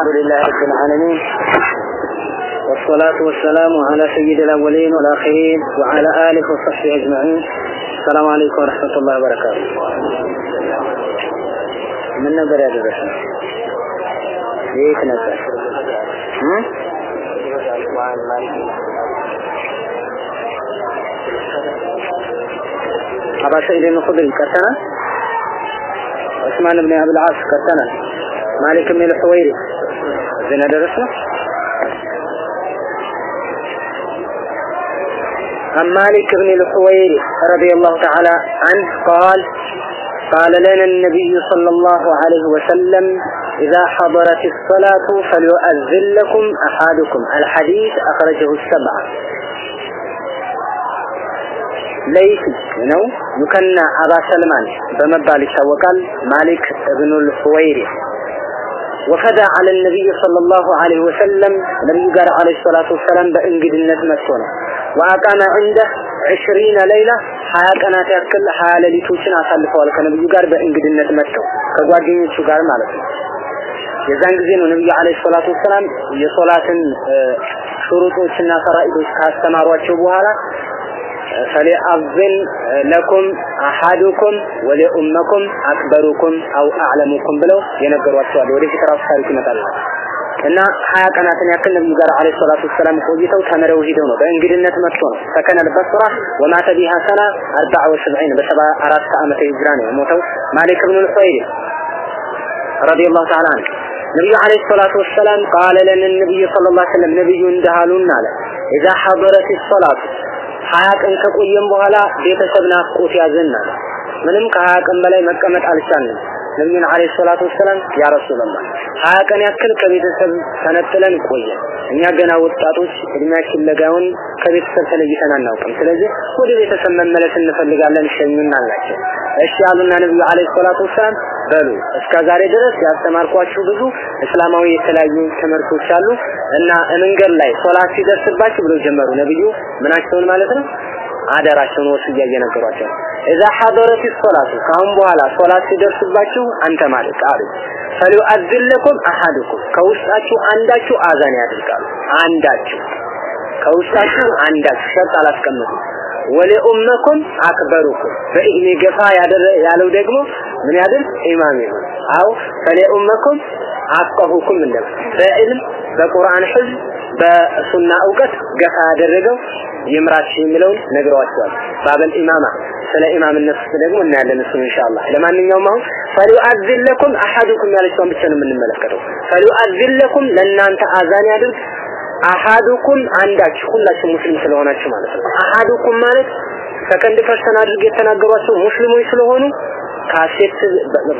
الحمد لله رب العالمين. والصلاة والسلام على سيد الأولين والآخرين وعلى آله وصحبه أجمعين. السلام عليكم ورحمة الله وبركاته. من نبر يا درسنا ليك هم؟ أبا سعيد الخدري كتنا؟ عثمان بن أبي العاص كتنا. مالك بن الحويري. زين درسنا عن مالك بن الحويري رضي الله تعالى عنه قال قال لنا النبي صلى الله عليه وسلم إذا حضرت الصلاة فليؤذن لكم أحدكم الحديث أخرجه السبعة ليث ነው ዩከና አባ ሰልማን በመባል ይታወቃል ማሊክ እብኑ ልሁወይሪ ወፈዳ አለ ነቢይ ሰለላሁ ዐለይሂ ወሰለም ነቢዩ ጋር ዐለይሂ ሰላቱ ወሰላም በእንግድነት መጥቶ ነው። ወአቃመ ዐንደ ዒሽሪነ ሌይላ ሀያ ቀናት ያክል ሀያ ሌሊቶችን አሳልፈዋል ከነቢዩ ጋር በእንግድነት መጥተው ከጓደኞቹ ጋር ማለት ነው። የዛን ጊዜ ነው ነቢዩ ዐለይሂ ሰላቱ ወሰላም የሶላትን ሹሩጦችና ፈራኢዶች ካስተማሯቸው በኋላ فليأظن لكم أحدكم ولأمكم أكبركم أو أعلمكم بلو ينقر واتوال وليس كراف خارج مطالب إن حياة أنا تنقل المقر عليه الصلاة والسلام خوزيته وتامره وجدونه بأن قد إنه تمتونه فكان البصرة ومات بها سنة 74 بسبع أراد سأمة إجراني وموته مالك بن الحويل رضي الله تعالى عنه. نبي عليه الصلاة والسلام قال لنا النبي صلى الله عليه وسلم نبي اندهالون ناله إذا حضرت الصلاة ሀያ ቀን ከቆየም በኋላ ቤተሰብ ናፍቆት ያዘናል። ምንም ከሀያ ቀን በላይ መቀመጥ አልቻልንም። ነቢዩን አለይሂ ሰላቱ ወሰላም ያ ሀያ ቀን ያክል ከቤተሰብ ተነጥለን ቆየን። እኛ ገና ወጣቶች እድሜያችን ለጋውን ከቤተሰብ ተለይተን አናውቅም። ስለዚህ ወደ ቤተሰብ መመለስ እንፈልጋለን፣ ሸኙን አላቸው። እሺ አሉና ነቢዩ አለይሂ ሰላቱ ወሰላም በሉ እስከ ዛሬ ድረስ ያስተማርኳችሁ ብዙ እስላማዊ የተለያዩ ትምህርቶች አሉ እና መንገድ ላይ ሶላት ሲደርስባችሁ ብለው ጀመሩ። ነብዩ ምናቸውን ማለት ነው አደራቸውን ወስያ እየነገሯቸው እዛ ሐደረት ሶላቱ ካሁን በኋላ ሶላት ሲደርስባችሁ አንተ ማለት ቃሉ ፈሊዩአዝን ለኩም አሐዱኩም ከውስጣችሁ አንዳችሁ አዛን ያድርጋሉ አንዳችሁ ከውስጣችሁ አንዳችሁ ሸርጥ አላስቀምጡ ወለኡመኩም አክበሩኩም በእድሜ ገፋ ያለው ደግሞ ምን ያድርግ? ኢማም ይሁን። አው ፈለኡመኩም አቀሁኩም እንደም በዕልም በቁርአን ህዝብ በሱና እውቀት ገፋ ያደረገው ይምራችሁ የሚለውን ነግረዋቸዋል። ባበል ኢማማ ስለ ኢማምነት ደግሞ እናያለን እሱን ኢንሻአላህ። ለማንኛውም አሁን ፈሊዩአዝን ለኩም አሐዱኩም ያለችውን ብቻ ነው የምንመለከተው። ፈሊዩአዝን ለኩም ለእናንተ አዛን ያድርግ። أحدكم አንዳችሁ ሁላችሁ ሙስሊም ስለሆናችሁ ማለት ነው። أحدكم ማለት second person አድርገው የተናገሯቸው ሙስሊሞች ስለሆኑ ካሴት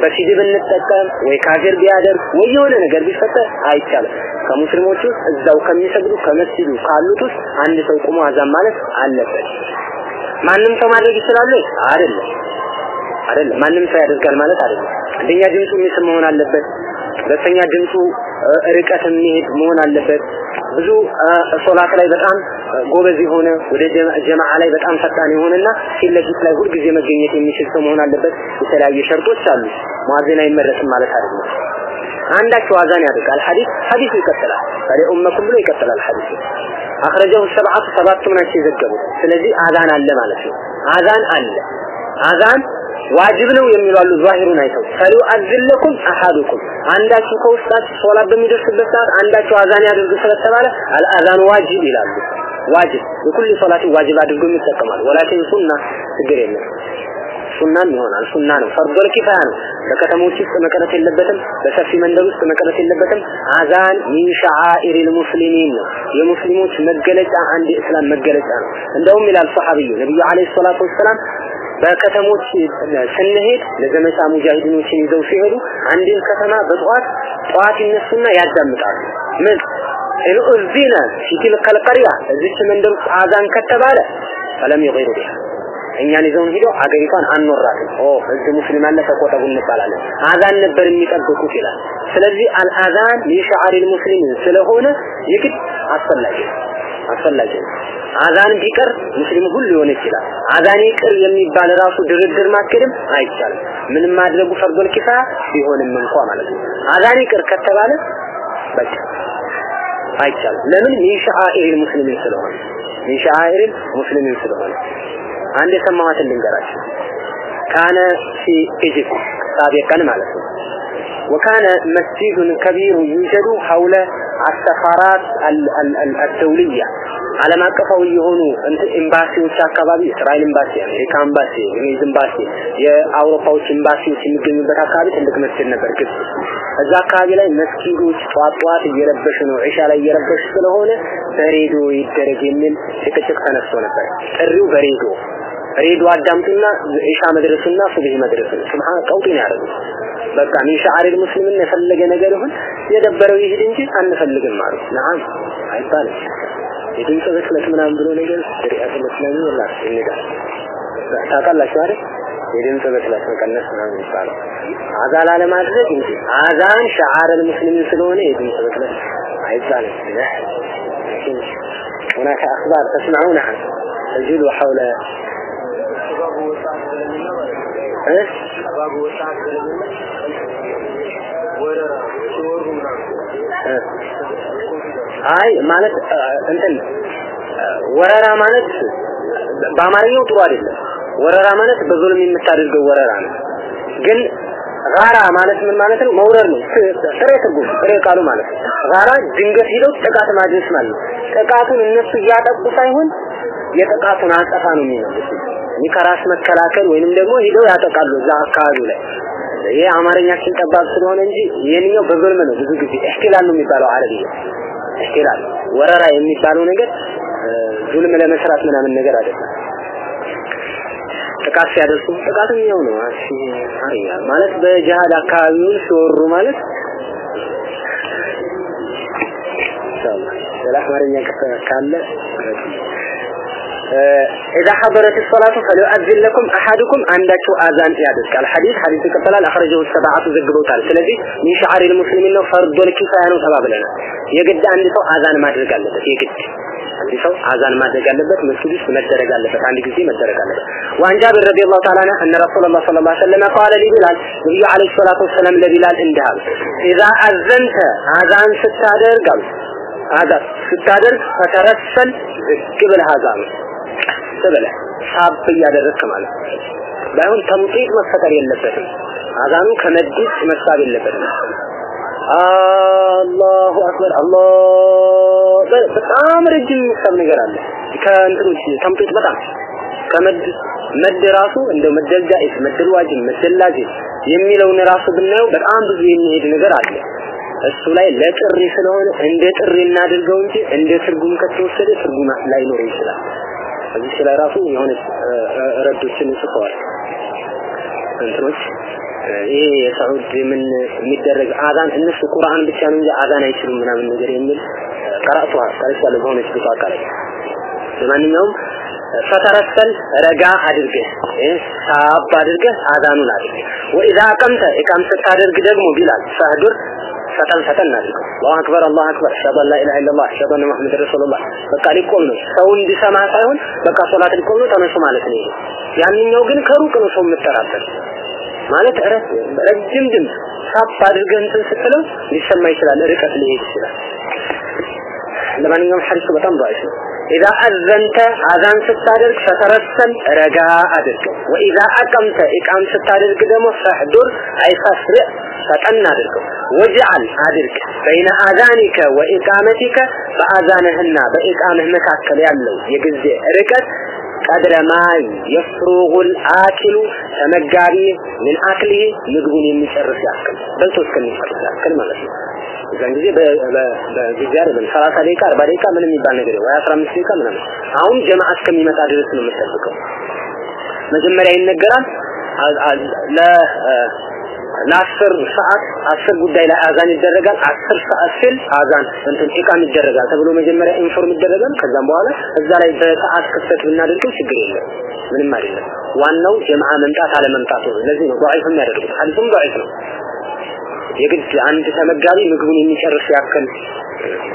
በሲዲ ብንጠቀም ወይ ካገር ቢያደርግ ወይ የሆነ ነገር ቢፈጠር አይቻልም። ከሙስሊሞች ውስጥ እዛው ከሚሰግዱ ከመስጂዱ ካሉት ውስጥ አንድ ሰው ቁሞ አዛን ማለት አለበት። ማንም ሰው ማድረግ ይችላል አይደለም። አይደለም። ማንም ሰው ያደርጋል ማለት አይደለም። አንደኛ ድምፁ የሚሰማ መሆን አለበት። ሁለተኛ ድምፁ ርቀት የሚሄድ መሆን አለበት ብዙ ሶላት ላይ በጣም ጎበዝ የሆነ ወደ ጀማዓ ላይ በጣም ፈጣን የሆነና ፊት ለፊት ላይ ሁልጊዜ መገኘት የሚችል ሰው መሆን አለበት። የተለያዩ ሸርጦች አሉ። ሙአዚን አይመረጥም ማለት አይደለም። አንዳቸው አዛን ያደርጋል። ሐዲስ ሐዲሱ ይቀጥላል። ታዲያ ኡመኩም ብሎ ይቀጥላል ሐዲሱ አخرجه السبعة ሰባቱ ናቸው የዘገቡት። ስለዚህ አዛን አለ ማለት ነው። አዛን አለ አዛን ዋጅብ ነው የሚሉ አሉ ዛሂሩን አይተው። ፈሊዩአዝን ለኩም አሐዱኩም አንዳችሁ ከውስጣችሁ ሶላት በሚደርስበት ሰዓት አንዳችሁ አዛን ያድርግ ስለተባለ አልአዛን ዋጅብ ይላሉ። ዋጅብ የኩል ሶላት ዋጅብ አድርጎ ይጠቀማሉ ወላኪን ሱና ችግር የለም። ሱናም ይሆናል። ሱና ነው። ፈርዶል ኪፋያ ነው። በከተሞች ውስጥ መቅረት የለበትም። በሰፊ መንደር ውስጥ መቅረት የለበትም። አዛን ሚን ሸዓኢሪል ሙስሊሚን ነው። የሙስሊሞች መገለጫ አንድ የእስላም መገለጫ ነው። እንደውም ይላል ሰሐቢዩ ነብዩ عليه الصلاة والسلام በከተሞች ስንሄድ ለዘመቻ ሙጃሂዲኖችን ይዘው ሲሄዱ አንድን ከተማ በጠዋት ጠዋት ይነሱና ያዳምጣሉ። ምን? إن أذن في تلك القرية እዚች መንደር ውስጥ አዛን ከተባለ فلم يغيروا بها እኛን ይዘውን ሄደው አገሪቷን አንወራትም ኦ እዚህ ሙስሊም አለ ተቆጠቡ እንባላለን። አዛን ነበር የሚጠብቁት ይላል። ስለዚህ الأذان لشعار المسلمين ስለሆነ የግድ አስፈላጊ አስፈላጊ አዛን ቢቀር ሙስሊም ሁሉ ሊሆን ይችላል። አዛን ይቅር የሚባል ራሱ ድርድር ማስኬድም አይቻልም። ምንም ማድረጉ فرض الكفاية ቢሆንም እንኳ ማለት ነው። አዛን ይቅር ከተባለ በቃ አይቻልም። ለምን? شعائر المسلمين ስለሆነ። شعائر المسلمين ስለሆነ። አንድ የሰማኋትን ልንገራችሁ። كان في Egypt سابقا ማለት ነው وكان مسجد كبير يوجد حول السفارات الدولية ዓለም አቀፋዊ የሆኑ እንትን ኤምባሲዎች አካባቢ እስራኤል ኤምባሲ፣ አሜሪካ ኤምባሲ፣ እንግሊዝ ኤምባሲ፣ የአውሮፓዎች ኤምባሲዎች የሚገኙበት አካባቢ ትልቅ መስጊድ ነበር ግብጽ። እዛ አካባቢ ላይ መስጊዶች ጧት ጧት እየረበሹ ነው፣ ዒሻ ላይ እየረበሹ ስለሆነ በሬዲዮ ይደረግ የሚል ጭቅጭቅ ተነስቶ ነበር። ጥሪው በሬዲዮ ሬዲዮ አዳምጡና ዒሻ መድረሱና ሱብሂ መድረሱ ሱብሃን ቀውጢ ነው ያደረጉት። በቃ ሚን ሸዓሪል ሙስሊምን የፈለገ ነገር ይሁን የደበረው ይሄድ እንጂ አንፈልግም አሉ። ነዓም አይባልም። የድምፅ ብክለት ምናምን ብሎ ነገር ሸሪዓት መስለኝ ወላ እንዳ ታውቃላችሁ አይደል? የድምፅ ብክለት መቀነስ ምናምን ይባላል። አዛን አለማድረግ እንጂ አዛን ሸዓረል ሙስሊምን ስለሆነ የድምፅ ብክለት አይባልም። هناك أخبار تسمعونها تجد حول አይ ማለት እንትን ወረራ ማለት በአማርኛው ጥሩ አይደለም። ወረራ ማለት በዙልም የምታደርገው ወረራ ነው። ግን ጋራ ማለት ምን ማለት ነው? መውረር ነው። ጥሬ ትርጉም ጥሬ ቃሉ ማለት ነው። ጋራ ድንገት ሂደው ጥቃት ማድረስ ማለት ነው። ጥቃቱን እነሱ እያጠቁ ሳይሆን የጥቃቱን አጸፋ ነው የሚመልሱት። ይህ ከራስ መከላከል ወይንም ደግሞ ሂደው ያጠቃሉ እዛ አካባቢ ላይ ይሄ አማርኛችን ጠባብ ስለሆነ እንጂ ይሄንኛው በዙልም ነው። ብዙ ጊዜ እህትላል ነው የሚባለው አረብኛ እህትላል ወረራ የሚባለው ነገር ዙልም ለመስራት ምናምን ነገር አይደለም። ጥቃት ሲያደርሱ ጥቃትም ያው ነው። አሪያ ማለት በጂሃድ አካባቢውን ሲወሩ ማለት ስለ አማርኛ ካለ إذا حضرت الصلاة فليؤذن لكم أحدكم عندكم آذان يادس الحديث حديث كتلال أخرجه السبعة زقبوا تعالى سلذي من شعار المسلمين فرض الكفاية تباب لنا يجد عندي سو آذان ما درق አለበት يجد عندي سو آذان ما درق አለበት መስጊድ ውስጥ መደረግ አለበት አንድ ጊዜ መደረግ አለበት وعن جابر رضي الله تعالى عنه أن رسول الله صلى الله عليه وسلم قال لبلال نبي عليه الصلاة والسلام لبلال اندهال إذا أذنت آذان ستادرق آذان ستادرق فترسل قبل هذا ተበለ ሳብ እያደረግክ ማለት ባይሆን ተምጢጥ መፈጠር የለበትም። አዛኑ ከመድስ መሳብ የለበትም። አላሁ አክበር አላህ በጣም ረጅም የሚሳብ ነገር አለ። ከእንትኖች ተምጢጥ በጣም ከመድ መድ ራሱ እንደው መደልጃኢስ መደልዋጅም መደላጅ የሚለውን ራሱ ብናየው በጣም ብዙ የሚሄድ ነገር አለ። እሱ ላይ ለጥሪ ስለሆነ እንደ ጥሪ እናድርገው እንጂ እንደ ትርጉም ከተወሰደ ትርጉም ላይኖር ይችላል እዚህ ስለ ራሱ የሆነ ረዶችን ጽፈዋል። እንትኖች ይሄ የሳዑድ ምን የሚደረግ አዛን እነሱ ቁርአን ብቻ ነው እንጂ አዛን አይችሉም ምናምን ነገር የሚል ቀራእቷል ቀርቻለሁ በሆነች ቦታ አካባቢ። ለማንኛውም ፈተረሰል ረጋ አድርገህ ሳብ አድርገህ አዛኑን አድርገህ። ወኢዛ አቀምተ ኢቃም ስታደርግ ደግሞ ቢላል ፈህዱር ፈጠን ፈጠን አድርገው አላሁ አክበር አላሁ አክበር አሽሀዱ አን ላ ኢላሀ ኢለላህ አሽሀዱ አነ ሙሐመድ ረሱሉላህ በቃ ሊቆም ነው ሰው እንዲሰማ ሳይሆን በቃ ሶላት ሊቆም ነው ተነሱ ማለት ነው ያንኛው ግን ከሩቅ ነው ሰው የምትጠራበት ማለት ረጅም ድምፅ ሳብ አድርገህ እንትን ስትለው ሊሰማ ይችላል ርቀት ሊሄድ ይችላል ለማንኛውም ሐዲሱ በጣም ضعيف ነው إذا أذنت أذان ستارك فترسل رجاء أدرك. وإذا أقمت إقام ستارك دمو فحضر أي فسرع فتن أدرك. واجعل أدرك بين آذانك وإقامتك فآذانهن بإقامه مكاكل يالو يجزي ركت قدر ما يفرغ الآكل تمجاري من أكله يقبني من شرس يأكل بل تسكن يمشرس يأكل ما እዛን ጊዜ በጊዜ አይደለም 30 ደቂቃ 40 ደቂቃ ምንም የሚባል ነገር ወይ 15 ደቂቃ ምናምን አሁን ጀማዓ እስከሚመጣ ድረስ ነው የምትጠብቀው መጀመሪያ ይነገራል ለ ለአስር ሰዓት አስር ጉዳይ ላይ አዛን ይደረጋል አስር ሰዓት ሲል አዛን እንትን ኢቃም ይደረጋል ተብሎ መጀመሪያ ኢንፎርም ይደረጋል ከዛም በኋላ እዛ ላይ በሰዓት ክፍተት ብናደርገው ችግር የለም ምንም አይደለም ዋናው ጀማዓ መምጣት አለመምጣቱ ነው ለዚህ ነው ضعيف የሚያደርጉት ሐዲሱም ضعيف ነው የግድ አንድ ተመጋቢ ምግቡን የሚጨርስ ያክል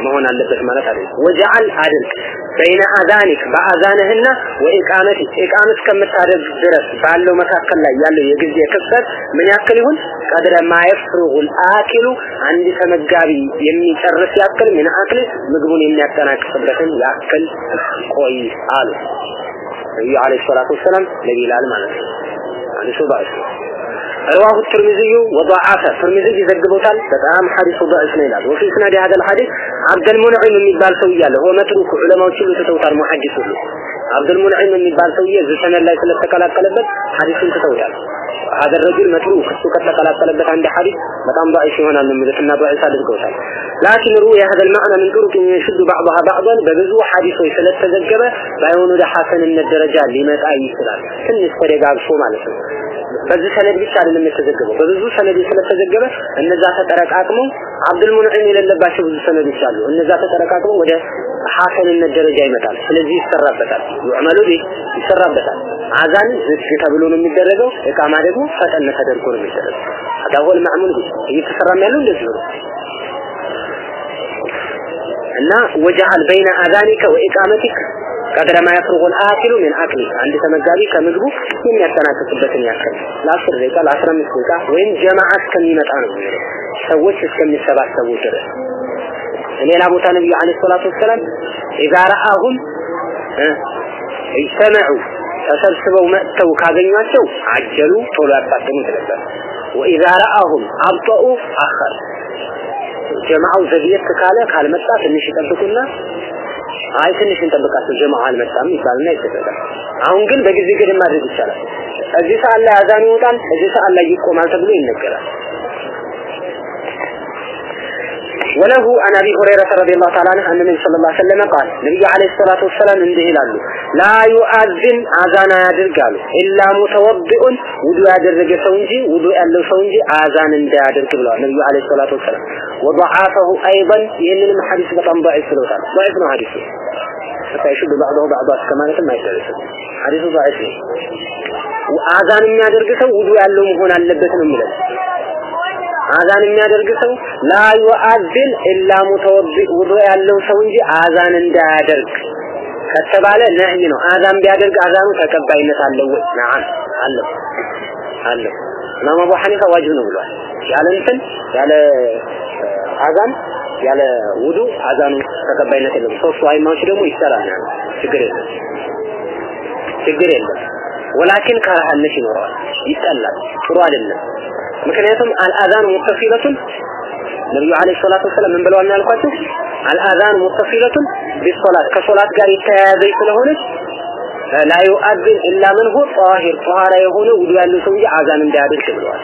መሆን አለበት ማለት አይደለም። ወጀዓል አድርግ በይነ አዛኒክ በአዛንህና ወኢቃመት ኢቃመት ከምታደርግ ድረስ ባለው መካከል ላይ ያለው የጊዜ ክፍተት ምን ያክል ይሁን? ቀድረ ማየፍሩል አኪሉ አንድ ተመጋቢ የሚጨርስ ያክል ምን አክል ምግቡን የሚያጠናቅቅበትን ያክል ቆይ አሉ ነብዩ አለይሂ ሰላቱ ወሰላም ለቢላል ማለት ነው። አንሱ ባስ رواه الترمذي وضعفه الترمذي ذكبه قال بتام حديث ضعيف لا وفي سند هذا الحديث عبد المنعم من بال سويا له. هو متروك علماء كل تتوتر محدث له عبد المنعم من بال سويا ذي سنة لا يتلف تكلمت حديث تتوتر. هذا الرجل متروك. سو تكلمت عند حديث بتام ضعيف هنا من مثلنا ضعيف هذا لكن روي هذا المعنى من طرق يشد بعضها بعضا. بذو حديث ثلاث تذكبه بعون ده حسن من الدرجات لما تعيش ثلاث سن استرجع الصوم على سنة. በዚህ ሰነድ ብቻ አይደለም የተዘገበው። በብዙ ሰነድ ስለተዘገበ እነዛ ተጠረቃቅመው አብዱል ሙንዒም የሌለባቸው ብዙ ሰነዶች አሉ። እነዛ ተጠረቃቅመው ወደ ሐሰንነት ደረጃ ይመጣል። ስለዚህ ይሰራበታል። ይዕመሉ ቢህ ይሰራበታል። አዛን ዝግ ተብሎ ነው የሚደረገው። እቃማ ደግሞ ፈጠን ተደርጎ ነው የሚደረገው። አዳወል ማዕሙል ቢህ እየተሰራም ያለው እንደዚህ ነው። እና ወጀዓል በይነ አዛኒከ ወኢቃመቲክ ቀድረ ማ አኪሉ ሚን አክሊ። አንድ ተመጋቢ ከምግቡ የሚያጠናቅቅበትን ያክል። ለአስር ደቂቃ ለአስራ አምስት ደቂቃ ወይም ጀማዓ እስከሚመጣ ነው ሰዎች እስከሚሰባሰቡ ድረስ። ሌላ ቦታ ነብዩ አለይሂ ሰላቱ ኢዛ ረአሁም ይሰመዑ ተሰብስበው መጥተው ካገኟቸው አጀሉ ቶሎ ያፋጥኑት ነበር። ወኢዛ አብጠኡ አኸር። ጀማዓው ዘግየት ካለ ካልመጣ ትንሽ ይጠብቁና አይ ትንሽ እንጠብቃቸው ጀማዓ አልመጣም ይባልና ይደረጋል። አሁን ግን በጊዜ ገደብ ማድረግ ይቻላል። እዚህ ሰዓት ላይ አዛን ይወጣል፣ እዚህ ሰዓት ላይ ይቆማል ተብሎ ይነገራል። وله عن ابي هريره رضي الله تعالى عنه ان النبي صلى الله عليه وسلم قال نبي عليه الصلاه والسلام እንዲህ ይላሉ لا يؤذن አዛን ያደርጋሉ ኢላ ሙተወድኡን ውዱ ያደረገ ሰው እንጂ ውዱ ያለው ሰው እንጂ አዛን እንዳያደርግ ብለዋል ነብዩ አለይሂ ሰላቱ ወሰላም وضعفه ايضا ይህንንም ሐዲስ በጣም ضعيف ብለውታል ضعيف ነው ሐዲሱ حتى يشد بعضه بعضا ከማለትም አይደረስም ሐዲሱ ضعيف ነው አዛን የሚያደርግ ሰው ውዱ ያለው መሆን አለበት ነው የሚለው አዛን የሚያደርግ ሰው لا يؤذن إلا متوضئ ውዱ ያለው ሰው እንጂ አዛን እንዳያደርግ ከተባለ ነህይ ነው። አዛን ቢያደርግ አዛኑ ተቀባይነት አለው ወይ? ነዓም አለው አለው። ኢማም አቡ ሐኒፋ ዋጅብ ነው ብሏል። ያለ እንትን ያለ አዛን ያለ ውዱ አዛኑ ተቀባይነት የለውም። ሶስቱ አይማዎች ደግሞ ይሰራል ችግር የለም ችግር የለም። ወላኪን ከራህነት ይኖረዋል፣ ይጠላል፣ ጥሩ አይደለም። ምክንያቱም አልአዛን ሙተሲለቱን ነብዩ አለይሂ ሰላቱ ወሰለም ምን ብለዋል ያልኳችሁ አልአዛን ሙተሲለቱን ቢሶላት ከሶላት ጋር የተያያዘ ስለሆነች ላ ዩአዝን ኢላ መን ሁ ጣሂር ጧሃራ የሆነ ውዱ ያለው ሰው እንጂ አዛን እንዳያደርግ ብለዋል።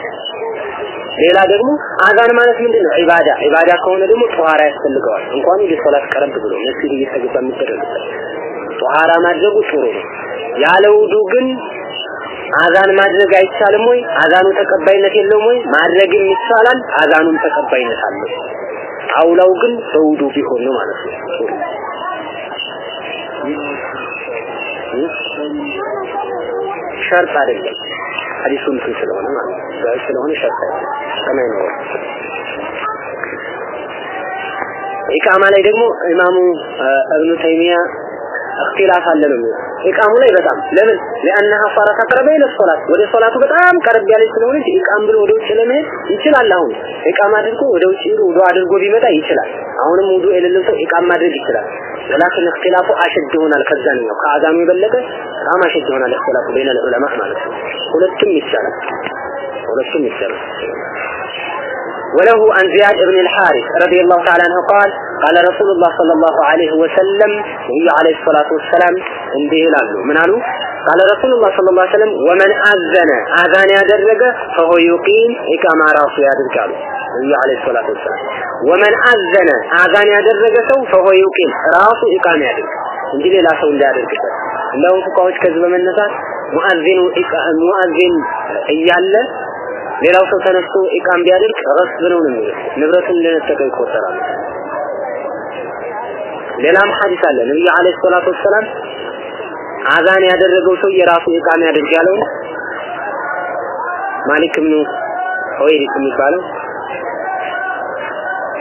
ሌላ ደግሞ አዛን ማለት ምንድን ነው? ዒባዳ ዒባዳ ከሆነ ደግሞ ጧሃራ ያስፈልገዋል። እንኳን ወደ ሶላት ቀረብ ብሎ መስጊድ እየተገባ የሚደረግበት ጧሃራ ማድረጉ ጥሩ ነው። ያለ ውዱ ግን አዛን ማድረግ አይቻልም ወይ? አዛኑ ተቀባይነት የለውም ወይ? ማድረግም ይቻላል፣ አዛኑም ተቀባይነት አለው። አውላው ግን በውዱ ቢሆን ነው ማለት ነው። ሸርጥ አይደለም። ሐዲሱ እንትን ስለሆነ ማለት ነው። ስለሆነ ሸርጥ አይደለም። ከማይ ነው ኢቃማ ላይ ደግሞ ኢማሙ እብኑ ተይሚያ اختلاف አለ ነው ኢቃሙ ላይ በጣም ለምን? لانها فرت قرب الى الصلاه ወደ ሶላቱ በጣም ቀረብ ያለ ስለሆነች ኢቃም ብሎ ወደ ውጭ ለመሄድ ይችላል። አሁን ኢቃም አድርጎ ወደ ውጭ ሄዶ ወደ አድርጎ ቢመጣ ይችላል። አሁንም ውዱ የሌለው ሰው ኢቃም ማድረግ ይችላል። ولكن اختلافه اشد ይሆናል ከዛኛው። ከአዛሙ የበለጠ በጣም አሸድ ይሆናል اختلافه ሁለቱም ይቻላል። ሁለቱም ይቻላል። وله عن زياد بن الحارث رضي الله تعالى عنه قال قال رسول الله صلى الله عليه وسلم نبي عليه الصلاة والسلام እንዲህ ይላሉ ምን አሉ قال رسول الله صلى الله عليه وسلم ومن أذن آذان ያደረገ فهو يقيم ኢቃማ ራሱ ያድርጋሉ ነብዩ አለይሂ ሰላቱ ወሰላም ወመን አዘነ አዛን ያደረገ ሰው فهو يقيم ራሱ ኢቃማ ያድርግ እንጂ ሌላ ሰው እንዳያደርግበት እንደውም ፉቃዎች ከዚህ በመነሳት ሙአዚኑ ሙአዚን እያለ ሌላው ሰው ተነስቶ ኢቃም ቢያደርግ ረስ ነው ነው የሚለው ንብረቱን እንደነጠቀ ይቆጠራል። ሌላም ሐዲስ አለ። ነብዩ አለይሂ ሰላቱ ወሰላም አዛን ያደረገው ሰው የራሱ ኢቃም ያደርግ ያለው ማሊክ ኢብኑ ሁወይሪስ የሚባለው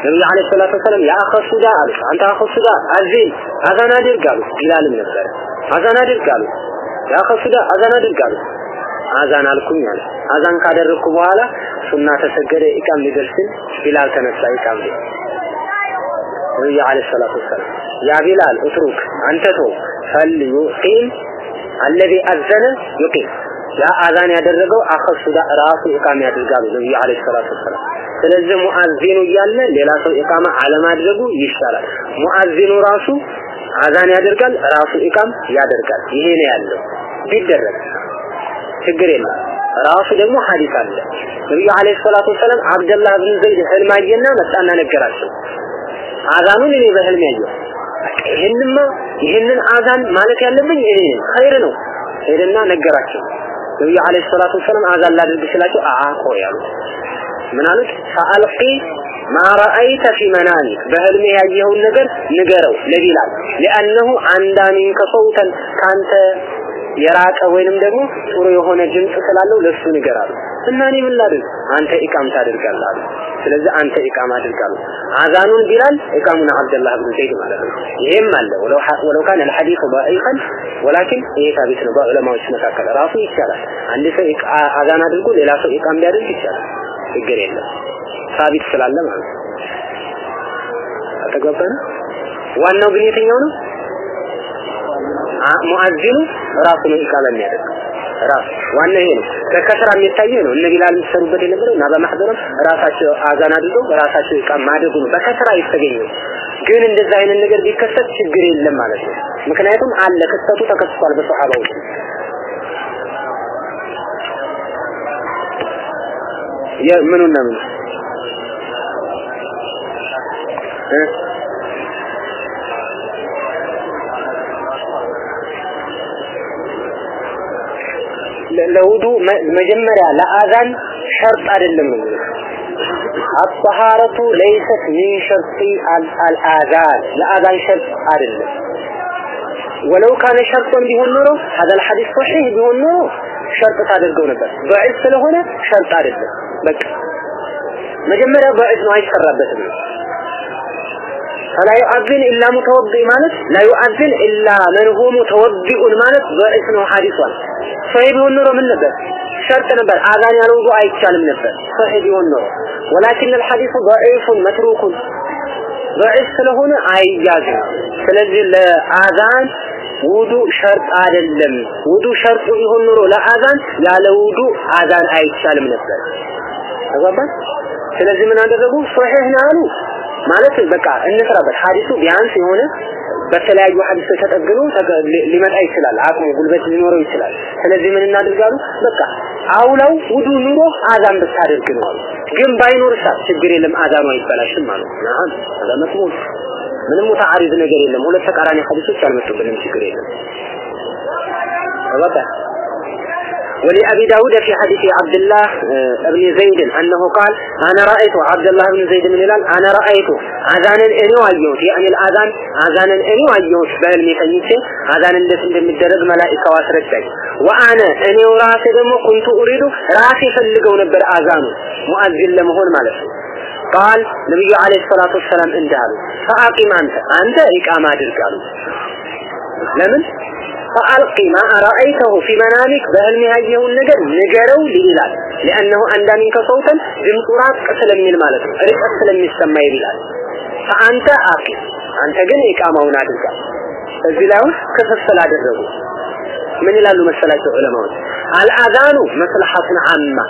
ነብዩ አለይሂ ሰላቱ ወሰለም ያ አኸ ሱዳ አሉት አንተ አኸ ሱዳ አዚን አዛን አድርግ አሉት ቢላልም ነበረ አዛን አድርግ አሉት ያ አኸ ሱዳ አዛን አድርግ አሉት አዛን አልኩኝ አለ። አዛን ካደረግኩ በኋላ ሱና ተሰገደ ኢቃም ሊደርስን ቢላል ተነሳ ኢቃም ሊ ነብዩ ሰላቱ ወሰለም ያ ቢላል እትሩክ አንተ ተው ፈልዩቂም አለዚ አዘነ ይቂም ያ አዛን ያደረገው አኸሱ ራሱ ኢቃም ያደርጋሉ ነብዩ አለይሂ ሰላቱ ወሰለም ስለዚህ ሙአዚኑ እያለ ሌላ ሰው ኢቃማ አለማድረጉ ይሻላል። ሙአዚኑ ራሱ አዛን ያደርጋል ራሱ ኢቃም ያደርጋል። ይሄ ነው ያለው። ቢደረግ ችግር የለም። ራሱ ደግሞ ሐዲስ አለ። ነብዩ አለይሂ ሰላቱ ወሰለም አብደላህ ብን ዘይድ ህልም አየና መጣና ነገራቸው። አዛኑን እኔ በህልም ያየው ይሄንማ ይሄንን አዛን ማለት ያለብኝ እኔ ኸይር ነው ሄደና ነገራቸው። ነብዩ አለይሂ ሰላቱ ወሰለም አዛን ላድርግ ስላቸው ቆይ አሉ ምን አሉት? ሰአልቂ ማ ረአይተ ፊ መናሚክ በህልሜ ያየኸውን ነገር ንገረው ለቢላል። ሊአነሁ አንዳሚን ከሰውተን ካንተ የራቀ ወይንም ደግሞ ጥሩ የሆነ ድምጽ ስላለው ለሱ ንገራሉ እና እኔ ምን ላድርግ አንተ ኢቃም ታደርጋለህ አሉ ስለዚህ አንተ ኢቃም አድርጋሉ አዛኑን ቢላል ኢቃሙን አብደላህ ብን ዘይድ ማለት ነው ይሄም አለ ወለው ወለው ካነ الحديث ضعيفا ولكن ይሄ ታቢት ነው በዑለማዎች መካከል ራሱ ይቻላል አንድ ሰው አዛን አድርጎ ሌላ ሰው ኢቃም ቢያደርግ ይቻላል ችግር የለም ሳቢት ስላለ ማለት ነው አተገባን ዋናው ግን የትኛው ነው ሙአዚኑ ራሱ ነው ኢቃማ የሚያደርግ ራሱ ዋና ይሄ ነው። በከስራ የሚታየው ነው። እነ ቢላል የሚሰሩበት የነበረው እና በማህደረም ራሳቸው አዛን አድርገው ራሳቸው ኢቃማ ማድረጉ ነው። በከስራ የተገኘው ግን እንደዛ አይነት ነገር ቢከሰት ችግር የለም ማለት ነው። ምክንያቱም አለ ክስተቱ ተከስቷል በሰሃባው የምኑና ምን ለውዱ መጀመሪያ ለአዛን ሸርጥ አይደለም ነው አጠሃረቱ ለይሰት ሚን ሸርጢ አልአዛን ለአዛን ሸርጥ አይደለም ወለው ካነ ሸርጦን ቢሆን ኖሮ هذا الحديث صحيح ቢሆን ኖሮ ሸርጥ ታደርገው ነበር ضعيف ስለሆነ ሸርጥ አይደለም በቃ መጀመሪያ ضعيف ነው አይሰራበትም فلا يؤذن إلا متوضئ ማለት لا يؤذن إلا من هو متوضئ ማለት ضعيف ነው ሐዲሷን صحيح ቢሆን ኖሮ ምን ነበር ሸርጥ ነበር አዛን ያለ ውዱ አይቻልም ነበር صحيح ቢሆን ኖሮ ولكن الحديث ضعيف متروك ضعيف ስለሆነ አይያዝም ስለዚህ ለአዛን ውዱ ሸርጥ አይደለም ውዱ ሸርጡ ቢሆን ኖሮ ለአዛን ያለ ውዱ አዛን አይቻልም ነበር ተግባባን ስለዚህ ምን አደረጉ ሶሒህ ነው አሉ ማለት በቃ እንስራበት ሐዲሱ ቢያንስ የሆነ በተለያዩ ሐዲስ ተጠግኖ ሊመጣ ይችላል። አቅሙ ጉልበት ሊኖረው ይችላል። ስለዚህ ምን እናደርጋሉ በቃ አውለው ውዱ ኑሮ አዛን ብታደርግ ነው። ግን ባይኖር ችግር የለም አዛኑ አይበላሽም ማለት ነው። አሁን ምንም ሙታአሪዝ ነገር የለም። ሁለት ተቃራኒ ሐዲሶች አልመጡብንም፣ ችግር የለም። በቃ ولأبي داود في حديث عبد الله آه، بن زيد أنه قال أنا رأيت عبد الله بن زيد بن هلال أنا رأيت أذان الإنو أيوت يعني الأذان أذان الإنو أيوت بل المحيط أذان الإسم بن الدرد ملائكة واسرجي وأنا إنو راسي دمو كنت أريد راسي فلقو نبر اذان مؤذن لمهون مالسه قال نبي عليه الصلاة والسلام اندالو فأقيم أنت. أنت إقامة قالوا لمن؟ فألقي ما أرأيته في منامك بهل هايه النجر نجروا لإلال لأنه أندى منك صوتا بمطورات أسلم من المالك رق قسل من السماء لإلال فأنت آقي أنت جن إقامون عدلك كثف كفصل الرجل من إلال مسألة علماء الأذان مصلحة عامة.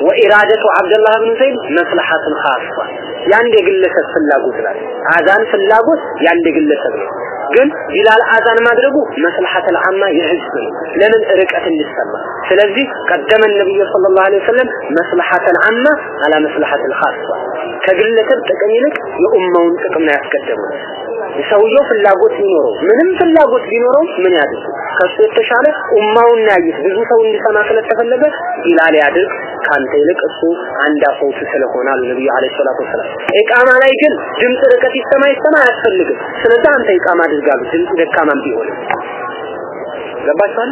ወኢራደቱ አብደላህ ብን ዘይድ መስለሐትን ኻሷ የአንድ የግለሰብ ፍላጎት ናት አዛን ፍላጎት የአንድ የግለሰብ ነው። ግን ቢላል አዛን ማድረጉ መስለሐተል አማ የህዝብ ነው ለምን ርቀት እንዲሰማ? ስለዚህ ቀደመ ነብዩ ሰለላሁ ዐለይሂ ወሰለም መስለሐተል አማ አላ መስለሐተል ኻሷ ከግለሰብ ጥቅም ይልቅ የኡማውን ጥቅም ነው ያስቀደመው። ሰውየው ፍላጎት ቢኖረው ምንም ፍላጎት ቢኖረው ምን ያድርግ? ከሱ የተሻለ ኡማውን ያይት ብዙ ሰው እንዲሰማ ስለተፈለገ ቢላል ያድርግ ካንተ ይልቅ እሱ አንድ አፈውት ስለሆነ አሉ ነብዩ አለይሂ ሰላቱ ወሰላም። ኢቃማ ላይ ግን ድምጽ ርቀት ይሰማ ይሰማ አያስፈልግም። ስለዚህ አንተ ኢቃማ አድርጋሉ ድምጽ ደካማም ቢሆን ገባችኋል?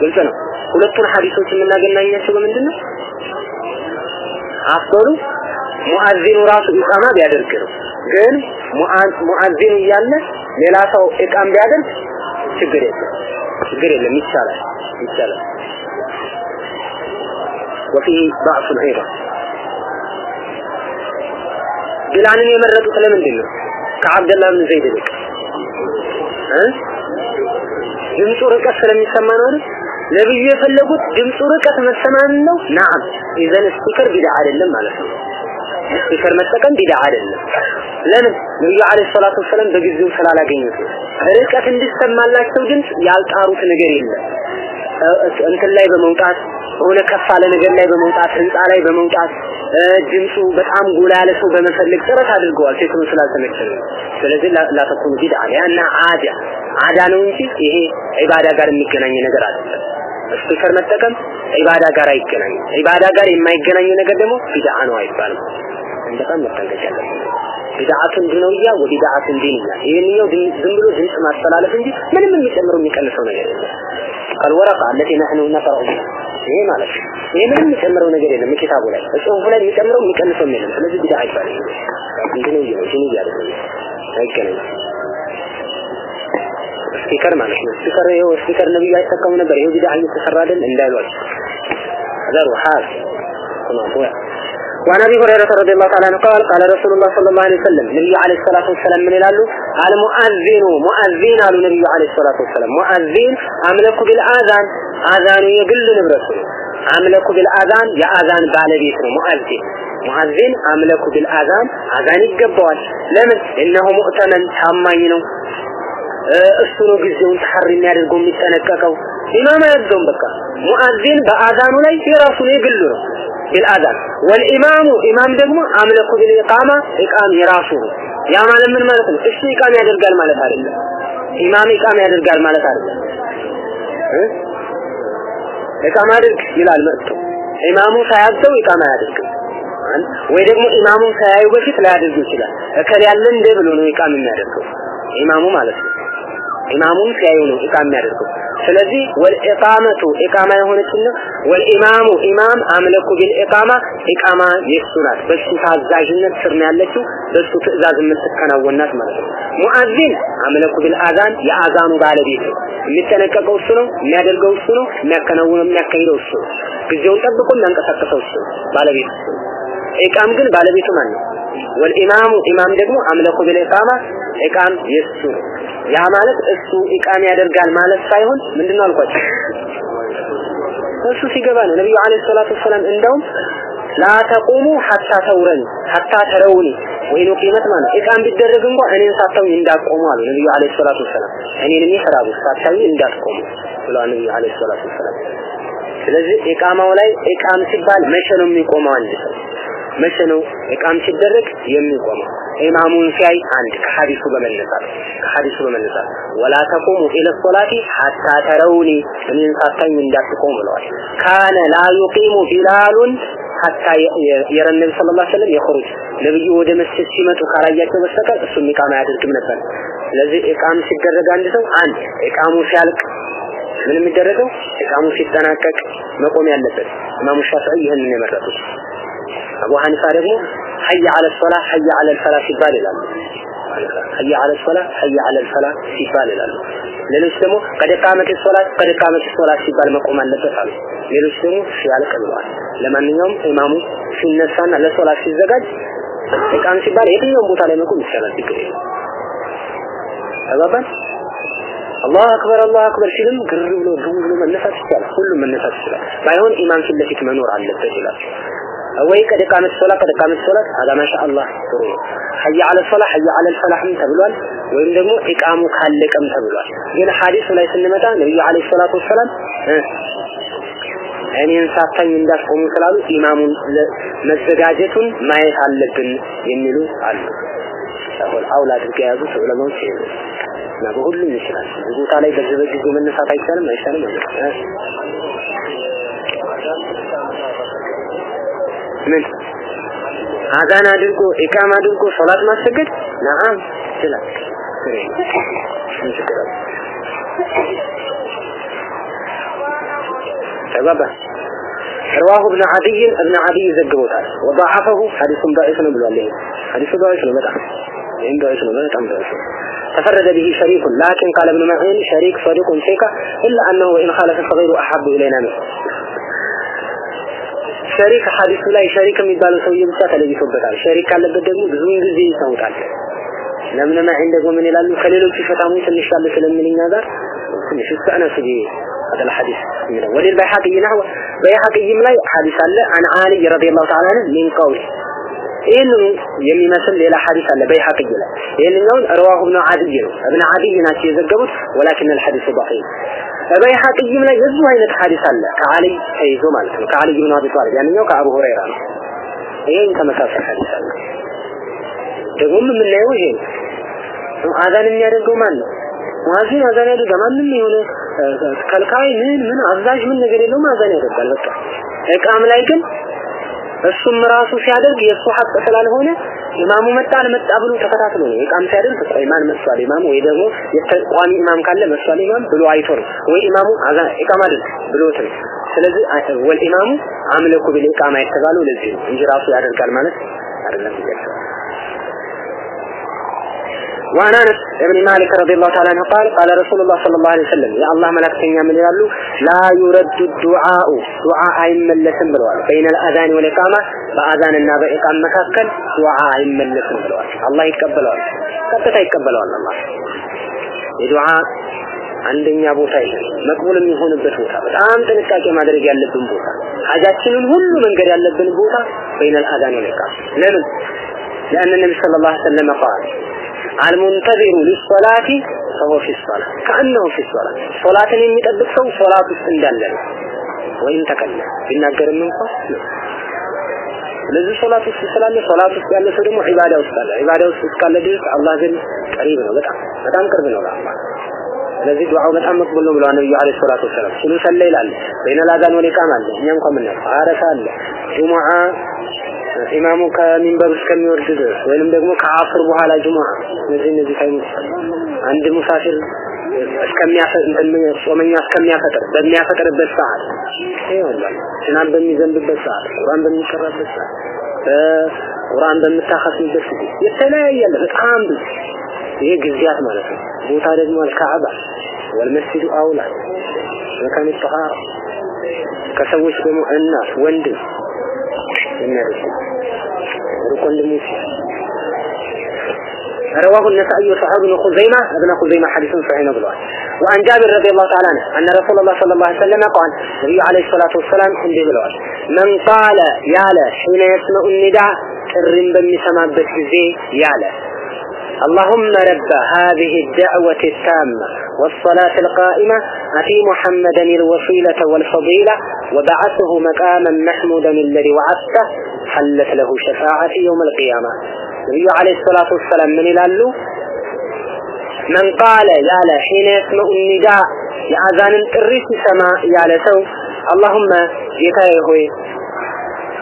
ግልጽ ነው። ሁለቱን ሐዲሶች የምናገናኛቸው በምንድን ነው አፍዶሉ ሙአዚኑ ራሱ ኢቃማ ቢያደርግ ነው። ግን ሙአዚኑ እያለ ሌላ ሰው ኢቃም ቢያደርግ ችግር የለም። ችግር የለም። ይቻላል። ይቻላል وفيه ضعف أيضا ቢላልን የመረጡት ለምንድን ነው? ከአብደላህ ብን ዘይድ ይልቅ እ ድምፁ ርቀት ስለሚሰማ ነው አይደል? ነብዩ የፈለጉት ድምፁ ርቀት መሰማን ነው። ናም ኢዘን ስፒከር ቢድዓ አይደለም ማለት ነው። ስፒከር መጠቀም ቢድዓ አይደለም። ለምን? ነብዩ አለይሂ ሰላቱ ወሰለም በጊዜው ስላላገኙት ርቀት እንዲሰማላቸው ድምፅ ያልጣሩት ነገር የለም። እንትን ላይ በመውጣት የሆነ ከፍ ያለ ነገር ላይ በመውጣት ህንፃ ላይ በመውጣት ድምፁ በጣም ጎላ ያለ ሰው በመፈለግ ጥረት አድርገዋል። ቴክኖ ስላልተመቸነ ስለዚህ ላተኩኑ ቢድዓ ያና አዳ አዳ ነው እንጂ ይሄ ዒባዳ ጋር የሚገናኝ ነገር አይደለም። ስፒከር መጠቀም ዒባዳ ጋር አይገናኝም። ዒባዳ ጋር የማይገናኝ ነገር ደግሞ ቢድዓ ነው አይባልም። በጣም መጠንቀቅ ያለብን ቢድዓትን ዱንያዊያ ወቢድዓትን ዲንያ ይሄንኛው ዝም ብሎ ድምፅ ማስተላለፍ እንጂ ምንም የሚጨምረው የሚቀንሰው ነገር የለም ከልወረቃ አለቴ ነህኑ ነፈረው ይሄ ማለት ነው ይሄ ምንም የሚጨምረው ነገር የለም ኪታቡ ላይ ጽሁፉ ላይ የሚጨምረው የሚቀንሰው የለም ስለዚህ ቢድዓ ይባላል ዱንያዊ ነው ዱንያ አይደለም አይገናኝም speaker ማለት ነው speaker ይኸው speaker ነብዩ አይጠቀሙ ነበር ይኸው ቢድዓ እየተሰራ አይደል እንዳይሏቸው ዘሩ ሐል ነው وعن ابي هريره رضي الله تعالى عنه قال قال رسول الله صلى الله عليه وسلم نبي عليه الصلاه والسلام من ይላሉ المؤذن مؤذن አሉ ነብዩ عليه الصلاه والسلام مؤذن አምለኩ بالآذان አዛኑ የግል ንብረቱ ነው አምለኩ بالآذان የአዛን ባለቤት ነው ሙአዚን ሙአዚን አምለኩ بالآذان አዛን ይገባዋል ለምን እነሆ ሙእተመን ታማኝ ነው እሱ ነው ጊዜውን ተሐሪ የሚያደርገው የሚጠነቀቀው ኢማም አያዘውም በቃ ሙአዚን በአዛኑ ላይ የራሱ ነው የግሉ ነው ቢልአዛን ወልኢማሙ ኢማም ደግሞ አምለኩ ቢልኢቃማ ኢቃም የራሱ ነው ያ ማለት ምን ማለት ነው እሱ ኢቃም ያደርጋል ማለት አይደለም ኢማም ኢቃም ያደርጋል ማለት አይደለም ኢቃም አድርግ ይላል መጥቶ ኢማሙ ሳያዘው ኢቃም አያደርግም ወይ ደግሞ ኢማሙ ሳያዩ በፊት ላያደርግ ይችላል እከል ያለ እንደ ብሎ ነው ኢቃም የሚያደርገው ኢማሙ ማለት ነው ኢማሙን ሲያዩ ነው ኢቃም የሚያደርገው ስለዚህ والإقامة ኢቃማ የሆነችና والإمام ኢማም أملك بالإقامة ኢቃማ የሱ ናት። በሱ ታዛዥነት ስር ነው ያለችው በሱ ትእዛዝ የምትከናወናት ማለት ነው። ሙአዚን አምለኩ ቢልአዛን የአዛኑ ባለቤት ነው። የሚጠነቀቀው እሱ ነው የሚያደርገው እሱ ነው የሚያከናውነው የሚያካሂደው እሱ ነው። ጊዜውን ጠብቆ የሚያንቀሳቅሰው እሱ ነው ባለቤት እሱ ነው ኢቃም ግን ባለቤቱ ማን ነው? ወልኢማሙ ኢማም ደግሞ አምለኩ ቢልኢቃማ ኢቃም የሱ። ነው ያ ማለት እሱ ኢቃም ያደርጋል ማለት ሳይሆን ምንድነው አልኳቸው? እሱ ሲገባ ነው ነብዩ አለይሂ ሰላቱ ወሰላም እንደውም لا تقوموا حتى تروني حتى تروني وإن أقيمت ማለት ኢቃም ቢደረግ እንኳን እኔን ሳታዩኝ እንዳትቆሙ አሉ ነብዩ عليه الصلاة والسلام። እኔንም ይፈራሉ ሳታዩኝ እንዳትቆሙ ብለዋል ነብዩ عليه الصلاة والسلام። ስለዚህ ኢቃማው ላይ ኢቃም ሲባል መቼ ነው የሚቆመው አንድ ሰው መቼ ነው ኢቃም ሲደረግ የሚቆመው? ኢማሙን ሲያይ አንድ ከሐዲሱ በመነሳት ከሐዲሱ በመነሳት ولا تقوموا إلى الصلاة حتى تروني እኔን ሳታዩኝ እንዳትቆሙ ብለዋል። كان لا يقيم بلال حتى يرى النبي ስለ ላ ነብዩ ወደ መስጅድ ሲመጡ ካላያቸው በስተቀር እሱም ኢቃም አያደርግም ነበር። ስለዚህ ኢቃም ሲደረግ አንድ ሰው አንድ ኢቃሙ ሲያልቅ ምን የሚደረገው? ኢቃሙ ሲጠናቀቅ መቆም ያለበት። ኢማሙ ሻፊዒ ይህንን የመረጡት አቡ ሐኒፋ ደግሞ حي على الصلاة حي على الفلاح ሲባል ይላሉ حي على الصلاة حي على الفلاح ሲባል ይላሉ ሌሎች ደግሞ ቀድ ቃመት ሶላት ቀድ ቃመት ሶላት ሲባል መቆም አለበት አሉ ሌሎች ደግሞ ሲያልቅ ብለዋል ለማንኛውም ኢማሙ ሲነሳና ለሶላት ሲዘጋጅ ኢቃም ሲባል የትኛውም ቦታ ላይ መቆም ይቻላል ችግር የለም ተባባል አላሁ አክበር አላሁ አክበር ሲልም ግር ብሎ ግው ብሎ መነሳት ይቻላል ሁሉም መነሳት ይችላል ባይሆን ኢማም ፊት ለፊት መኖር አለበት ይላል ወይ ከደቃመት ሶላት ከደቃመት ሶላት አላ ማሻአላህ ጥሩ ሐያ አለ ሶላህ ሐያ አለ ፈላህም ተብሏል ወይም ደግሞ ኢቃሙ ካለቀም ተብሏል ግን ሐዲሱ ላይ ስንመጣ ነብዩ አለይሂ ሰላቱ ወሰላም እኔን ሳታኝ እንዳትቆሙ ስላሉ ኢማሙን መዘጋጀቱን ማየት አለብን የሚሉ አሉ። አሁን አውላ አድርገ የያዙት ዑለማዎች ይሄ እና በሁሉም ይችላል። ቦታ ላይ በዚህ በጊዜው መነሳት አይቻልም አይቻልም ማለት ነው። ምን አዛን አድርጎ ኢቃም አድርጎ ሶላት ማሰገድ ነዓም ይችላል ተባባ رواه ابن عدي ابن عدي ዘግቦታል وضعفه حديث ضعيف ነው ብሏል ይሄ حديث ضعيف ነው በጣም ይሄም ضعيف ነው በጣም ضعيف ነው تفرد به شريك لكن قال ابن معين شريك صديق ثقة إلا أنه وإن خالف فغيره أحب إلينا منه ሸሪክ ሐዲሱ ላይ ሸሪክ የሚባለው ሰውዬ ብቻ ተለይቶበታል። ሸሪክ ካለበት ደግሞ ብዙውን ጊዜ ይሰሙታል። ለምን ማዕን ደግሞ ምን ይላሉ? ከሌሎቹ ፈጣሙ ትንሽ ያለ ስለምንኛ ጋር ትንሽ استأنس به هذا الحديث ولل بيحقي نحو بيحقي ላይ ሐዲስ አለ عن علي رضي الله تعالى عنه من قول ይህንኑ የሚመስል ሌላ ሐዲስ አለ በይሐቅይ ላይ ይህንኛውን ረዋሁ ብኑ አድይ ነው እብነ አድይ ናቸው የዘገቡት ወላኪን الحديث ضعيف በይሐቅይም ላይ ብዙ አይነት ሐዲስ አለ ከአልይ ተይዞ ማለት ነው ከአልይ ብኑ አቢ ጣሊብ ያንኛው ከአቡ ሁረይራ ነው ይሄን ተመሳሳይ ሐዲስ አለ ደግሞ የምናየው ይሄ ነው አዛን የሚያደርገው ማን ነው ሙአዚን አዛን ያደርጋ ማንም የሆነ ከልካይ ምን ምን አዛዥ ምን ነገር የለውም አዛን ያደርጋል በቃ እቃም ላይ ግን እሱም ራሱ ሲያደርግ የእሱ ሐቅ ስላልሆነ ኢማሙ መጣ ብሎ ተከታትሎ ነው። ኢቃም ሲያደርግ ቆይ ማን መጥቷል ኢማሙ ወይ ደግሞ የተቋሚ ኢማም ካለ መጥቷል ኢማም ብሎ አይቶ ነው። ወይ ኢማሙ ኢቃም አይደል ብሎት ነው። ስለዚህ ወል ኢማሙ አምለኩ ቢል ኢቃማ የተባለው ለዚህ እንጂ ራሱ ያደርጋል ማለት አይደለም ይላል وعن انس ابن مالك رضي الله تعالى عنه قال قال رسول الله صلى الله عليه وسلم يا الله ملائكتኛ ምን ይላሉ ላ يرد الدعاء دعاء አይመለስም ብለዋል بين الاذان والاقامه በአዛንና በኢቃም መካከል ዱዓ አይመለስም ብለዋል አላህ ይቀበለዋል ቀጥታ ይቀበለዋል አላህ የዱዓ አንደኛ ቦታ ይሄ መቅቡል የሚሆንበት ቦታ በጣም ጥንቃቄ ማድረግ ያለብን ቦታ ሀጃችንን ሁሉ መንገድ ያለብን ቦታ በይነል አዛን ወለቃ ለምን? لأن النبي صلى الله عليه وسلم قال አልሙንተዚሩ ሊሶላቲ ሰው ፊ ሶላ ከአነሁ ፊ ሶላ ሶላትን የሚጠብቅ ሰው ሶላት ውስጥ እንዳለ ነው። ወይም ተቀለ ቢናገርም እንኳ ስለዚህ ሶላት ውስጥ ስላለ ሶላት ውስጥ ያለ ሰው ደግሞ ዒባዳ ውስጥ አለ። ዒባዳ ውስጥ እስካለ ድረስ አላህ ዘንድ ቀሪብ ነው። በጣም በጣም ቅርብ ነው ለአላህ። ስለዚህ ዱዓው በጣም መቅቡል ነው ብለዋል ነብዩ አለይሂ ሰላቱ ወሰለም። ስሉ ሰለይ ይላል፣ በይነ አለ፣ እኛ እንኳን ምን አረፋ ኢማሙ ከሚንበር እስከሚወርድ ድረስ ወይንም ደግሞ ከአፍር በኋላ ጁሙዓ እነዚህ እነዚህ ታይሞች አንድ ሙሳፊር ጾመኛ እስከሚያፈጥር በሚያፈጥርበት ሰዓት። ይኸውልህ ዝናብ በሚዘንብበት ሰዓት ቁርአን በሚቀራበት ሰዓት ቁርአን በምታኸስምበት ጊዜ የተለያየ አለ። በጣም ብዙ። ይሄ ጊዜያት ማለት ነው። ቦታ ደግሞ አልካዕባ ወልመስጂዱ አውላ መካነ ጠሃራ ከሰዎች ደግሞ እናት ወንድም የሚያደርጉ ركن لموسى رواه النسائي وصحابه ابن خزيمة. ابن خزيمة حديث صحيح نظره وعن جابر رضي الله تعالى عنه أن رسول الله صلى الله عليه وسلم قال النبي عليه الصلاة والسلام حمد بلوال من قال يا له حين يسمع النداء الرنب بمسما يا له اللهم رب هذه الدعوة التامة والصلاة القائمة أتي محمدا الوسيلة والفضيلة وبعثه مقاما محمودا الذي وعدته. حلت له شفاعة يوم القيامة النبي عليه الصلاة والسلام من يلالو من قال يالا حين يسمع النداء የአዛንን ጥሪ ሲሰማ ያለ ሰው اللهم ጌታዬ ሆይ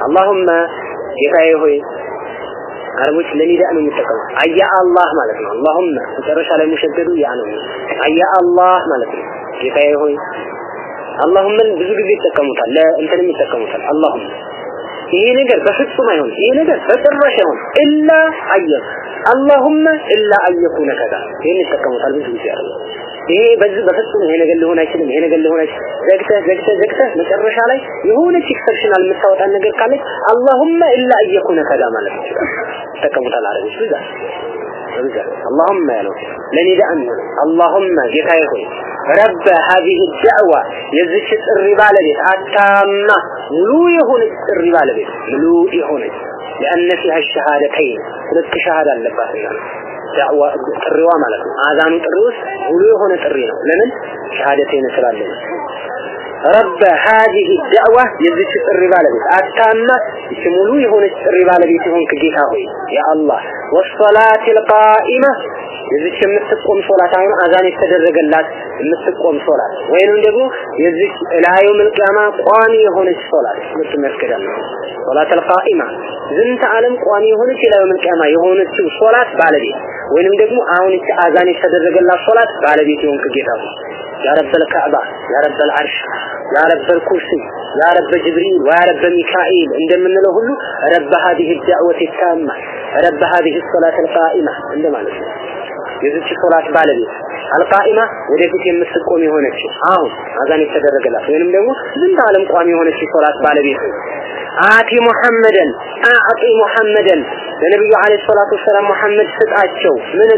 اللهم ጌታዬ ሆይ አረቦች ለኒዳ ነው የሚጠቀሙ አያ አላህ ማለት ነው اللهم መጨረሻ ላይ የሚሸደዱ ያ ነው አያ አላህ ማለት ነው ጌታዬ ሆይ اللهم ብዙ ጊዜ ይጠቀሙታል ለእንትንም ይጠቀሙታል اللهم ينقر فحفظ ما يون ينقر فترش يون إلا أيك اللهم إلا أيك كذا. ينسك مطالب في سيارة إيه بس بفتهم هنا قال له هنا يسلم هنا قال له هنا زكتة زكتة زكتة علي؟ يهون تكسرشن على المستوطة أن نقر قالك اللهم إلا أن يكون كلام على المستوطة تكا مطال عربي اللهم يا لوك لن يدع اللهم جيكا يقول رب هذه الدعوة يزكت الربا لديك. أتامنا ሙሉ የሆነች ጥሪ ባለቤት ሙሉ የሆነች لأن فيها الشهادتين ሁለት ሸሃዳ አለባትና ዳዕዋ ጥሪዋ ማለት ነው አዛኑ ጥሪ ውስጥ ሙሉ የሆነ ጥሪ ነው ለምን ሸሃደተይን ስላለ ረበ هذه الدعوة የዚች ጥሪ ባለቤት አታማ እቺ ሙሉ የሆነች ጥሪ ባለቤት የሆንክ ጌታ ሆይ ያ አላህ والصلاة القائمة የዚች የምትቆም ሶላት አሁን አዛን የተደረገላት የምትቆም ሶላት ወይንም ደግሞ የዚች ላዩ መልቂያማ ቋሚ የሆነች ሶላት የምትመስገዳል ሶላት አልቃኢማ ዝንተ ዓለም ቋሚ የሆነች ላዩ መልቂያማ የሆነችው ሶላት ባለቤት ወይንም ደግሞ አሁን እቺ አዛን የተደረገላት ሶላት ባለቤት የሆንክ ጌታ ያ ረበል ከዕባ ያ ረበል አርሽ ያ ረበል ኩርሲ ያ ረበ ጅብሪል ወያ ረበ ሚካኤል እንደምንለው ሁሉ ረበ هذه الدعوة التامة ረበ هذه الصلاة القائمة እንደማለት ነው የዚች ሶላት ባለቤት አልቃኢማ ወደፊት የምትቆም የሆነችው አሁን አዛን የተደረገላት ወይንም ደግሞ ዝም ዓለም ቋሚ የሆነች ሶላት ባለቤት አቲ ሙሐመደን አዕጢ ሙሐመደን ለነብዩ አለይሂ ሰላቱ ወሰላም ሙሐመድ ስጣቸው ምን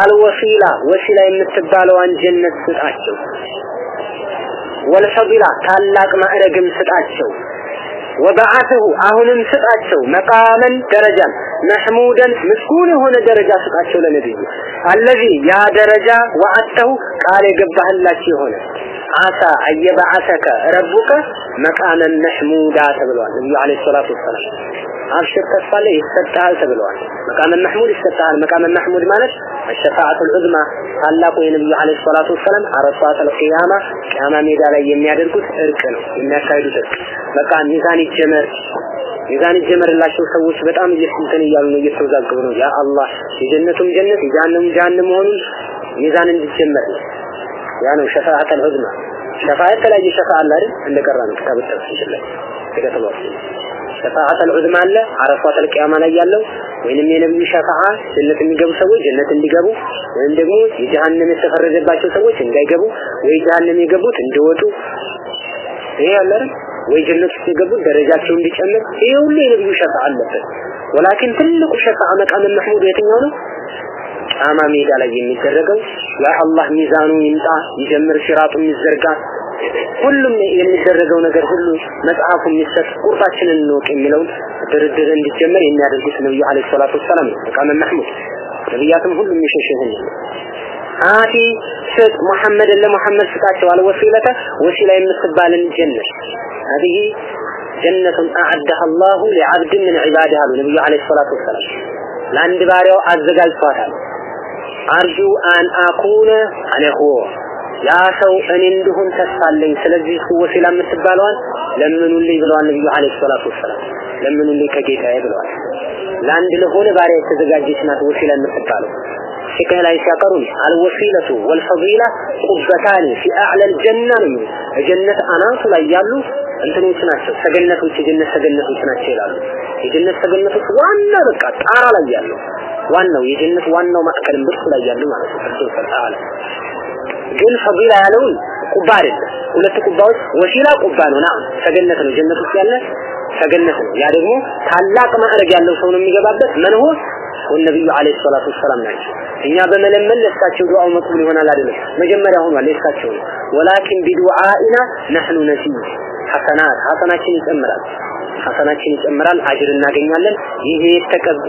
አልወሲላ ወሲላ የምትባለዋን ጀነት ስጣቸው ወልፈዲላ ታላቅ ማዕረግም ስጣቸው ወበዓተሁ አሁንም ስጣቸው መቃመን ደረጃን መሕሙደን ምስጉን የሆነ ደረጃ ስጣቸው ለነብዩ አለዚ ያ ደረጃ ወዓተሁ ቃል የገባህላቸው የሆነ አሳ አየበዓሰከ ረቡከ መቃመን መሕሙዳ ተብሏል። ነቢዩ ዓለይሂ ሰላቱ ወሰላም አብሽር ተስፋ ላይ ይሰጥሃል ተብለዋል። መቃመን መሕሙድ ይሰጥሃል። መቃመን ማለት አሸፋዓቱል ዑዝማ ታላቁ የነብዩ ዓለይሂ ሰላቱ ወሰላም አረፋተል ቂያማ ቂያማ ሜዳ ላይ የሚያደርጉት እርቅ ነው የሚያካሂዱት እርቅ። በቃ ሚዛን ይጀመር ሚዛን ይጀመርላቸው ሰዎች በጣም እየስንትን እያሉ ነው እየተወዛገቡ ነው። ያ አላህ የጀነቱም ጀነት የጀሃነሙም ጀሃነም መሆኑን ሚዛን እንዲጀመር ነው ያ ነው ሸፋዓተል ዑዝማ ሸፋዓ የተለያየ ሸፋዓ አለ አይደል? እንደቀራ ነው ኪታብ ተፍሲር ሸፋዓተል ዑዝማ አለ። አረፋተል ቂያማ ላይ ያለው ወይንም የነብዩ ሸፋዓ ጀነት የሚገቡ ሰዎች ጀነት እንዲገቡ ወይም ደግሞ የጀሃነም የተፈረደባቸው ሰዎች እንዳይገቡ ወይ ጀሃነም የገቡት እንዲወጡ። ይሄ አለ ወይ ጀነት ውስጥ ደረጃቸው እንዲጨምር። ይሄ ሁሉ የነብዩ ሸፋዓ አለበት። ወላኪን ትልቁ ሸፋዓ መቃም መህሙድ የትኛው ነው? ቂያማ ሜዳ ላይ የሚደረገው ያ አላህ ሚዛኑ ይምጣ ይጀምር ሲራጡ የሚዘርጋ ሁሉም የሚደረገው ነገር ሁሉ መጽሐፉ የሚሰጥ ቁርጣችንን እንወቅ የሚለውን ድርድር እንዲጀመር የሚያደርጉት ነብዩ አለይሂ ሰላቱ ወሰላም ነው መቃም መህሙድ ነብያትም ሁሉ የሚሸሽ ይሁን አቲ ስጥ ሙሐመድን ለሙሐመድ ስጣቸው አለ ወሲለተ ወሲላ የምትባልን ጀነት هذه جنة أعدها الله لعبد من عباده አሉ ነብዩ አለይሂ ሰላቱ ወሰላም ለአንድ ባሪያው አዘጋጅቷታል አርጁ አን አኩነ አነሁ ያ ሰው እኔ እንድሆን ተስፋ አለኝ ስለዚህ ወሲላ የምትባለዋን ለምኑልኝ ብለዋል ነብዩ አለይሂ ሰላቱ ወሰላም ለምኑልኝ ከጌታዬ ብለዋል ለአንድ ለሆነ ባሪያ የተዘጋጀች ናት ወሲላ የምትባለው ፍቅህ ላይ ሲያቀሩን አልወሲለቱ ወልፈዲላ ቁበታኒ ፊ አዕለል ጀና ነው የሚሉት የጀነት አናቱ ላይ ያሉ እንትኖች ናቸው ሰገነቶች የጀነት ሰገነቶች ናቸው ይላሉ። የጀነት ሰገነቶች ዋና በቃ ጣራ ላይ ያለው ዋናው የጀነት ዋናው ማዕከል ብርቱ ላይ ያሉ ማለት ነው። ክርስቶስ ተዓላ ግን ፈዲላ ያለውን ቁባ አይደለም። ሁለት ቁባዎች ወሲላ ቁባ ነው። ና ሰገነት ነው። ጀነት ውስጥ ያለ ሰገነት ነው። ያ ደግሞ ታላቅ ማዕረግ ያለው ሰው ነው የሚገባበት። መንሆ ወነብዩ አለይሂ ሰላቱ ወሰላም ናቸው። እኛ በመለመን ለእሳቸው ዱዓው መቅቡል ይሆናል አይደለም? መጀመሪያ ሆኗል። ለእሳቸው ነው። ወላኪን ቢዱዓኢና ነህኑ ነሲብ ሐሰናት ሐሰናችን ይጨምራል ሐሰናችን ይጨምራል፣ አጅር እናገኛለን። ይሄ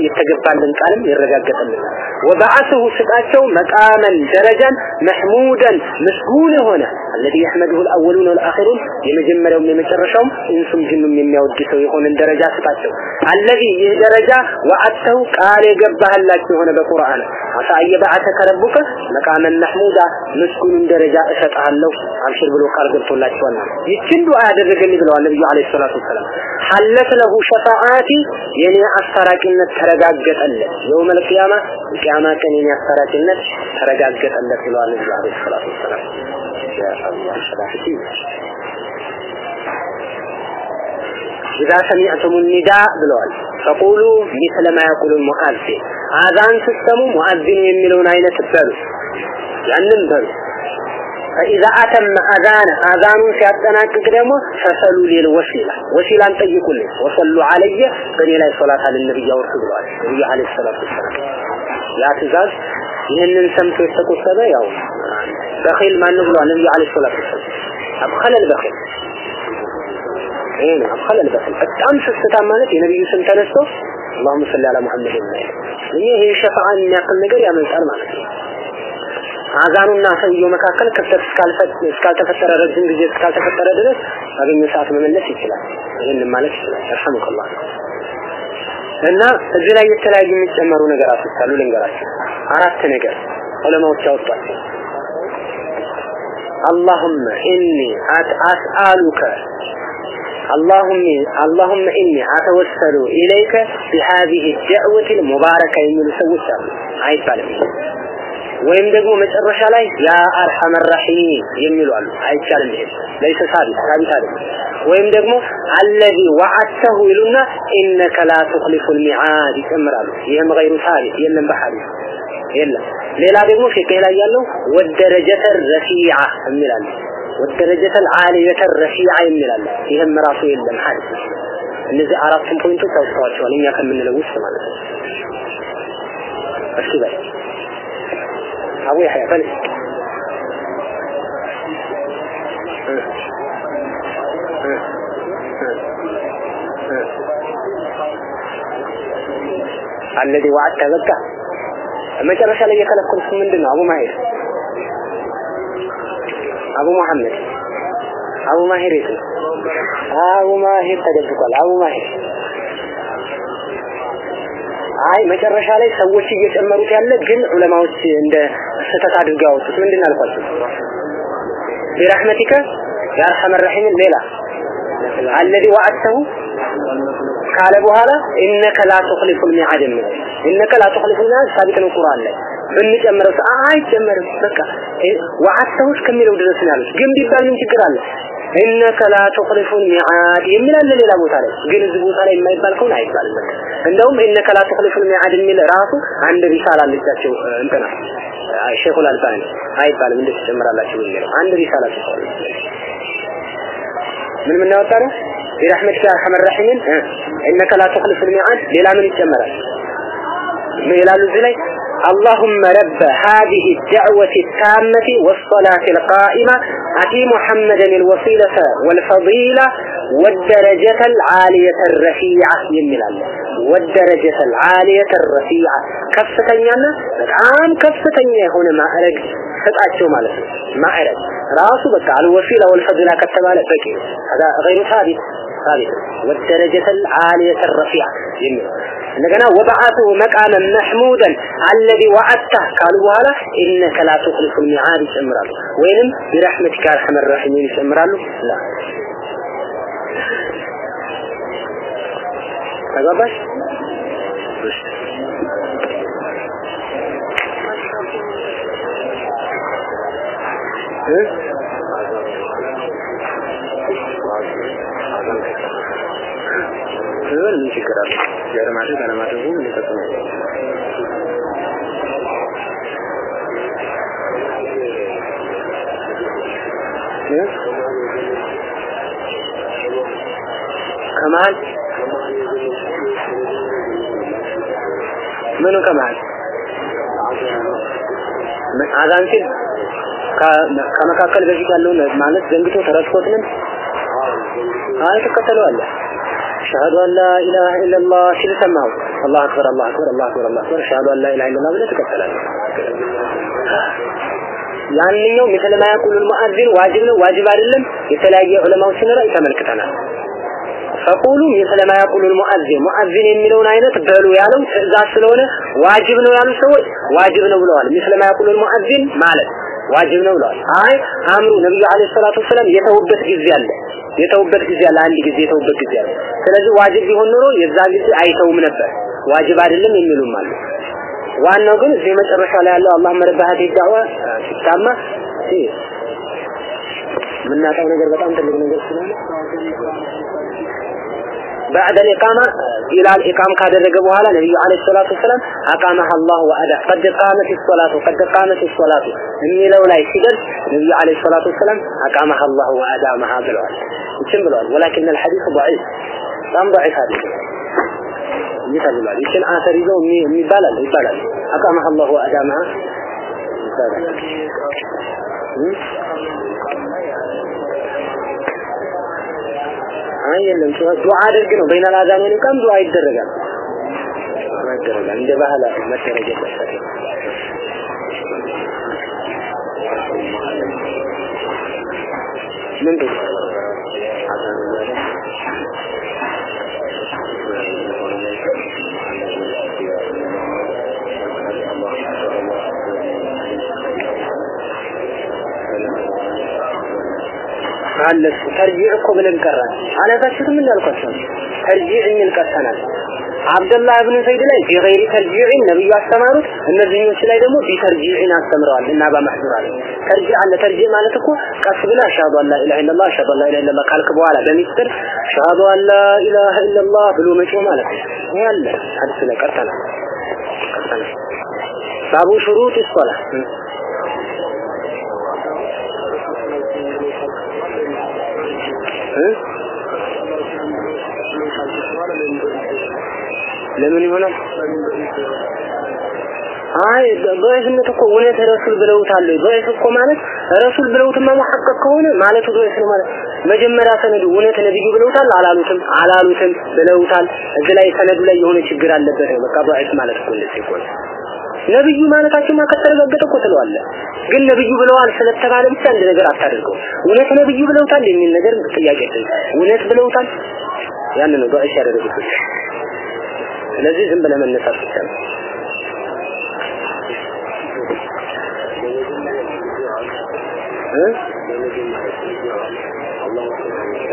የተገባልን ቃልም ይረጋገጥልናል። ወበዓስሁ ስጣቸው መቃመን ደረጃን መህሙደን ምስጉን የሆነ አለዚ የሕመድሁ ልአወሉን ወልአኺሩን የመጀመሪያውም የመጨረሻውም ኢንሱም ጅኑም የሚያወድሰው የሆነን ደረጃ ስጣቸው። አለዚ ይህ ደረጃ ወአተው ቃል የገባህላችሁ የሆነ በቁርአን አሳ አየበዓተከ ረቡከ መቃመን መሕሙዳ ምስጉኑን ደረጃ እሰጥሃለሁ አብሽር ብሎ ቃል ገብቶላችኋል። ይችን ዱዓ ያደረገልኝ ብለዋል ነቢዩ ዓለይሂ ሰላቱ ወሰላም ሐለት ለሁ ሸፋዓቲ የኔ አስታራቂነት ተረጋገጠለት የውመል ቂያማ ቂያማ ቀን የኔ አስታራቂነት ተረጋገጠለት ብለዋል ነብዩ አለይሂ ሰላቱ ወሰላም ያ አላህ ሰላቲ إذا سمعتم النداء ብለዋል فقولوا مثل ما يقول المؤذن አዛን ስትሰሙ ሙአዚኑ የሚለውን አይነት በሉ ያንን በሉ فإذا أتم أذان أذان سيأتناكك دمو فصلوا لي الوسيلة وسيلة طيقوا لي وصلوا علي بني لا صلاة على النبي ورسول الله النبي عليه الصلاة والسلام يا تزاز ይህንን ሰምቶ የተቆጠበ ያው በኺል ማን ብሏል ነብዩ አለይሂ ሰላቱ ወሰለም አብኸለ البخيل ይሄ ነው አብኸለ البخيل በጣም ስስታ ማለት የነብዩ ስም ተነስቶ اللهم صل على محمد ይሄ ሸፋዓን የሚያክል ነገር ያመልጣል ማለት ነው አዛኑና ሰውየው መካከል ክፍተት እስካልተፈጠረ ረጅም ጊዜ እስካልተፈጠረ ድረስ ባገኘ ሰዓት መመለስ ይችላል ይህንን ማለት ይችላል ረሐመከላህ እና እዚህ ላይ የተለያዩ የሚጨመሩ ነገራቶች አሉ ልንገራቸው አራት ነገር ዑለማዎች ያወጧቸው اللهم إني أسألك اللهم اللهم إني أتوسل إليك بهذه الدعوة المباركة من سوى عايز بالك ወይም ደግሞ መጨረሻ ላይ يا أرحم الراحمين የሚሉ አሉ። አይቻልም። ይሄ ليس ثابت ثابت አይደለም። ወይም ደግሞ الذي وعدته ይሉና إنك لا تخلف الميعاد ይጨምራሉ። ይህም غير ثابت የለም በሐዲስ የለም። ሌላ ደግሞ ፊቅህ ላይ ያለው والدرجة الرفيعة የሚላል والدرجة العالية الرفيعة የሚላል ይህም ራሱ የለም ሐዲስ እነዚህ አራቱን point ኦች አውጥተዋቸዋል እኛ ከምንለው ውስጥ ማለት ነው። እስኪ በል ያህያ በል አለዚ ወዐድተ በቃ መጨረሻ ላይ የከለከሉት ምንድን ነው? አቡ ማሄር አቡ መሐመድ አቡ ማሄር የት ነው? አቡ ማሄር ተደብቋል። አቡ ማሄር አይ መጨረሻ ላይ ሰዎች እየጨመሩት ያለ ግን ዑለማዎች እንደ ስህተት አድርገው ያወጡት ምንድን አልኳቸው? يا أرحم الراحمين ን ሌላ الذي وعدته ካለ በኋላ إنك لا تخلف الميعاد إنك لا تخلف الميعاد ነው ቁርአን ላይ ብንጨምረው አይጨመርም። በቃ وعدته እስከሚለው ድረስ ነው ግን ቢባል ምን ችግር አለ? ኢነከ ላ ቱኽሊፉል ሚዓድ የሚል አለ ሌላ ቦታ ላይ። ግን እዚህ ቦታ ላይ የማይባል ከሆነ አይባልም። በቃ እንደውም ኢነከ ላ ቱኽሊፉል ሚዓድ የሚል ራሱ አንድ ሪሳላ አለቻቸው እንትና ሼኹል አልባኒ አይባልም። እንዴት ትጨምራላችሁ የሚለው አንድ ሪሳላ ጽፏል። ምን ምን ያወጣ ነው? برحمتك يا ارحم الراحمين انك لا تخلف الميعاد ሌላ ምን ይጨመራል ምን ይላሉ እዚህ ላይ اللهم رب هذه الدعوة التامة والصلاة القائمة أتي محمدا الوصيلة والفضيلة والدرجة العالية الرفيعة من الله. والدرجة العالية الرفيعة. كفتنيانا الآن كفتنيا هنا ما أرق مالك ما ነው راسو ራሱ على الوصيلة والفضيلة ከተባለ በቂ هذا غير ثابت. ثابت والدرجة العالية الرفيعة የሚለው እንደገና ወበዓቱ መቃመን መሕሙደን አለዚ ወዐድተህ ካሉ በኋላ ኢነከ ላ ቱኽሊፉ ልሚዓድ ይጨምራሉ ወይንም ቢረሕመቲከ አርሐመ ራሒሚን ይጨምራሉ ላ ተግባባሽ ምን ችግር አለ? ዘር ማድረግ አለማድረጉ ምን ተጠቅሞ ከመሀል ምኑ ከመሀል አዛን ሲል ከመካከል በፊት ያለውን ማለት ዘንግቶ ተረስቶት ምን አይ ትከተለዋለህ አሽሃዱ ላ ኢላሃ ኢለላ ሲል ሰማው። አላህ አክበር አላህ አክበር አላህ አክበር አላህ አክበር አሽሃዱ አላ ኢላሃ ኢላላህ ብለህ ትቀጥላለህ። ያንኛው ምስለ ማ የቁሉል ሙአዚን ዋጅብ ነው ዋጅብ አይደለም የተለያየ ዑለማዎችን ላይ ተመልክተናል። ፈቁሉ ምስለ ማ የቁሉል ሙአዚን ሙአዚን የሚለውን አይነት በሉ ያለው ትእዛዝ ስለሆነ ዋጅብ ነው ያሉ ሰዎች ዋጅብ ነው ብለዋል። ምስለ ማ የቁሉል ሙአዚን ማለት ዋጅብ ነው ብለዋል። አይ አምሩ ነብዩ አለይሂ ሰላቱ ወሰላም የተውበት ጊዜ አለ የተውበት ጊዜ አለ አንድ ጊዜ የተውበት ጊዜ አለ። ስለዚህ ዋጅብ ቢሆን ኖሮ የዛ ጊዜ አይተውም ነበር። ዋጅብ አይደለም የሚሉም አሉ። ዋናው ግን እዚህ መጨረሻ ላይ ያለው አላህ መረባሃት ይዳዋ ሲታማ የምናጣው ነገር በጣም ትልቅ ነገር ስለሆነ بعد الإقامة إلى الإقامة كادر رجبوا على النبي عليه الصلاة والسلام أقامها الله وأدى قد قامت الصلاة قد قامت الصلاة. إني لولا يسجد النبي عليه الصلاة والسلام أقامها الله وأدامها بالوعد يتم بالوعد ولكن الحديث ضعيف. لم ضعيف هذا. مثال الوعد يمكن آثر يزو يبالل يبالل أقامها الله وأدى ما هذا يبالل አይ የለም ዱዓ አድርግ ነው በይነ አዛን ቀን ዱዓ ይደረጋል ይደረጋል እንደ ባህል መደረግ የለበትም ምንድን አለስ ተርጂዕ እኮ ብለን ቀራን። አላታችሁትም እንዳልኳቸው ተርጂዕ የሚል ቀርተናል አብደላህ ኢብኑ ሰይድ ላይ ቢገይሪ ተርጂዕን ነብዩ አስተማሩት። እነዚህኞች ላይ ደግሞ ቢተርጂዕን አስተምረዋል እና በማህዱር አለ። አለ። ተርጂዕ ማለት እኮ ቀስ ብላ አሽሀዱ አን ላ ኢላሀ ኢለላህ አሽሀዱ አን ላ ኢላሀ ኢለላህ ካልክ በኋላ በሚስጥር አሽሀዱ አን ላ ኢላሀ ኢለላህ ብሎ መጮህ ማለት ነው። ይሄ አለ። ላይ ቀርተናል። ባቡ ሹሩጥ ሶላ ለምን ይሆናል? አይ በእዝነት እኮ እውነት ረሱል ብለውታል። በእስ እኮ ማለት ረሱል ብለውትማ መሐቀቅ ከሆነ ማለቱ በእስ ነው ማለት መጀመሪያ ሰነዱ እውነት ነብዩ ብለውታል አላሉትም? አላሉትም ብለውታል። እዚህ ላይ ሰነዱ ላይ የሆነ ችግር አለበት በቃ በእስ ማለት እኮ እንደዚህ ነብዩ ማለታቸውማ ከተረጋገጠ እኮ ትለዋለህ። ግን ነብዩ ብለዋል ስለተባለ ብቻ አንድ ነገር አታደርገው። እውነት ነብዩ ብለውታል የሚል ነገር ጥያቄ እውነት ብለውታል? ያን ነው ዱዓ ያደረጉት። ስለዚህ ዝም ብለህ መነሳት ብቻ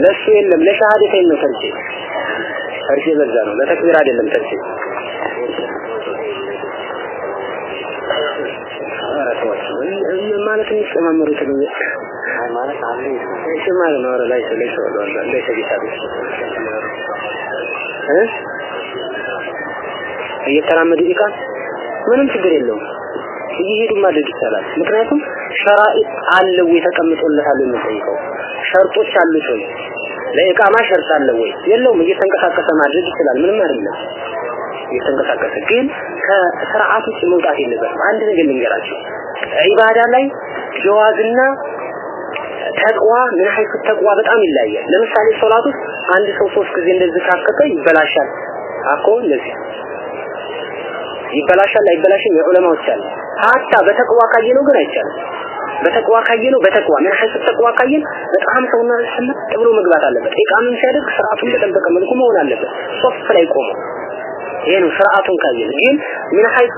ለሱ የለም። ለሸሃደተኝ ነው ተርጂ በዛ ነው። ለተክቢር አይደለም ተርጂ ማለት የሚጨማመሩት ነው? ማለት ነው። ላይ ላይ ሰው ላይ እየተራመዱ ቢቃ ምንም ችግር የለውም። እየሄዱ ማድረግ ይቻላል። ምክንያቱም ሸራኢጥ አለው የተቀምጦለታል የሚጠይቀው ሸርጦች አሉት ወይ? ለኢቃማ ሸርጥ አለው ወይ? የለውም። እየተንቀሳቀሰ ማድረግ ይችላል። ምንም አይደለም። እየተንቀሳቀሰ ግን ከስርዓት ውጭ መውጣት የለበትም። አንድ ነገር ልንገራችሁ ዒባዳ ላይ ጀዋዝና ተቅዋ ምን ሀይቱ ተቅዋ በጣም ይለያያል። ለምሳሌ ሶላት ውስጥ አንድ ሰው ሶስት ጊዜ እንደዚህ ካከከ ይበላሻል። አኮ እንደዚህ ይበላሻል አይበላሽም የዑለማዎች አለ ሀታ በተቅዋ ካየነው ግን አይቻልም። በተቅዋ ካየነው በተቅዋ ምን ሀይቱ ተቅዋ ካየን በጣም ሰውና ስምጥ ብሎ መግባት አለበት። ኢቃምን ሲያደርግ ስርዓቱን በጠበቀ መልኩ መሆን አለበት። ሶፍ ላይ ቆሞ ይሄ ነው ስርዓቱን ካየን ግን ምን ሀይቱ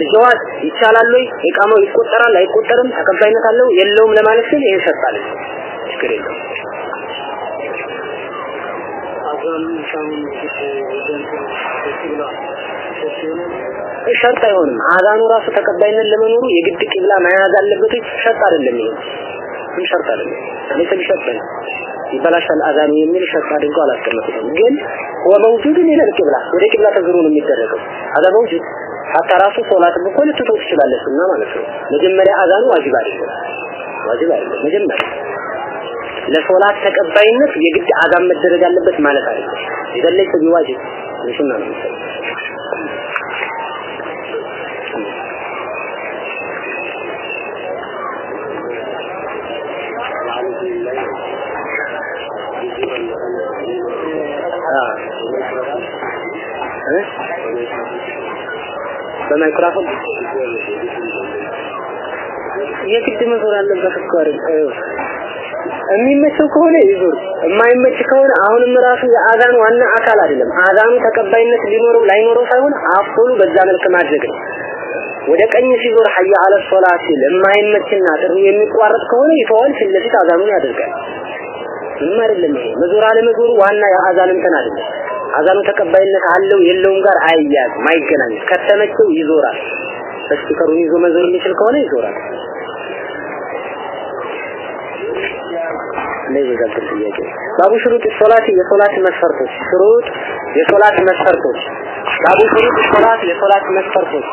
ልጀዋዝ ይቻላል ወይ? ኢቃማው ይቆጠራል አይቆጠርም? ተቀባይነት አለው? የለውም ለማለት ግን ይሄ ሰጣል ችግር የለውም። ሸርጥ አይሆንም። አዛኑ ራሱ ተቀባይነት ለመኖሩ የግድ ቂብላ መያዝ አለበት ሸርጥ አይደለም ይሄ እሱም ሸርጥ አይደለም ለይሰ ቢሸርጥ ነው። ይበላሻል አዛኑ የሚል ሸርጥ አድርጎ አላስቀመጠም ግን ወመውጁድን ይለል ቂብላ። ወደ ቂብላ ተዝሮ የሚደረገው። አዛ መውጁድ ሀታ ራሱ ሶላትም እኮ ልትተው ትችላለህ ሱና ማለት ነው። መጀመሪያ አዛኑ ዋጅብ አይደለም። ዋጅብ አይደለም። መጀመሪያ ለሶላት ተቀባይነት የግድ አዛን መደረግ አለበት ማለት አይደለም። ይደለይ ቢዋጅብ ለሱና ነው በማይክሮፎን የግድ መዞር አለበት እኮ የሚመቸው ከሆነ ይዞር የማይመች ከሆነ አሁንም ራሱ የአዛን ዋና አካል አይደለም። አዛኑ ተቀባይነት ሊኖረው ላይኖረው ሳይሆን አፍሉ በዛ መልክ ማድረግ ነው። ወደ ቀኝ ሲዞር ሐያ አለ ሶላት ሲል የማይመችና ጥሩ የሚቋረጥ ከሆነ ይተዋል ፊት ለፊት አዛኑን ያደርጋል። ምንም አይደለም ይሄ። መዞር አለመዞሩ ዋና የአዛን እንትን አይደለም አዛኑ ተቀባይነት አለው የለውም ጋር አይያዝም አይገናኝም። ከተመቸው ይዞራል። ስፒከሩን ይዞ መዞር የሚችል ከሆነ ይዞራል። እንደዚህ ዘግር ጥያቄ? ባቡ ሽሩጥ ሶላት የሶላት መስፈርቶች። ሽሩጥ የሶላት መስፈርቶች። ባቡ ሽሩጥ ሶላት የሶላት መስፈርቶች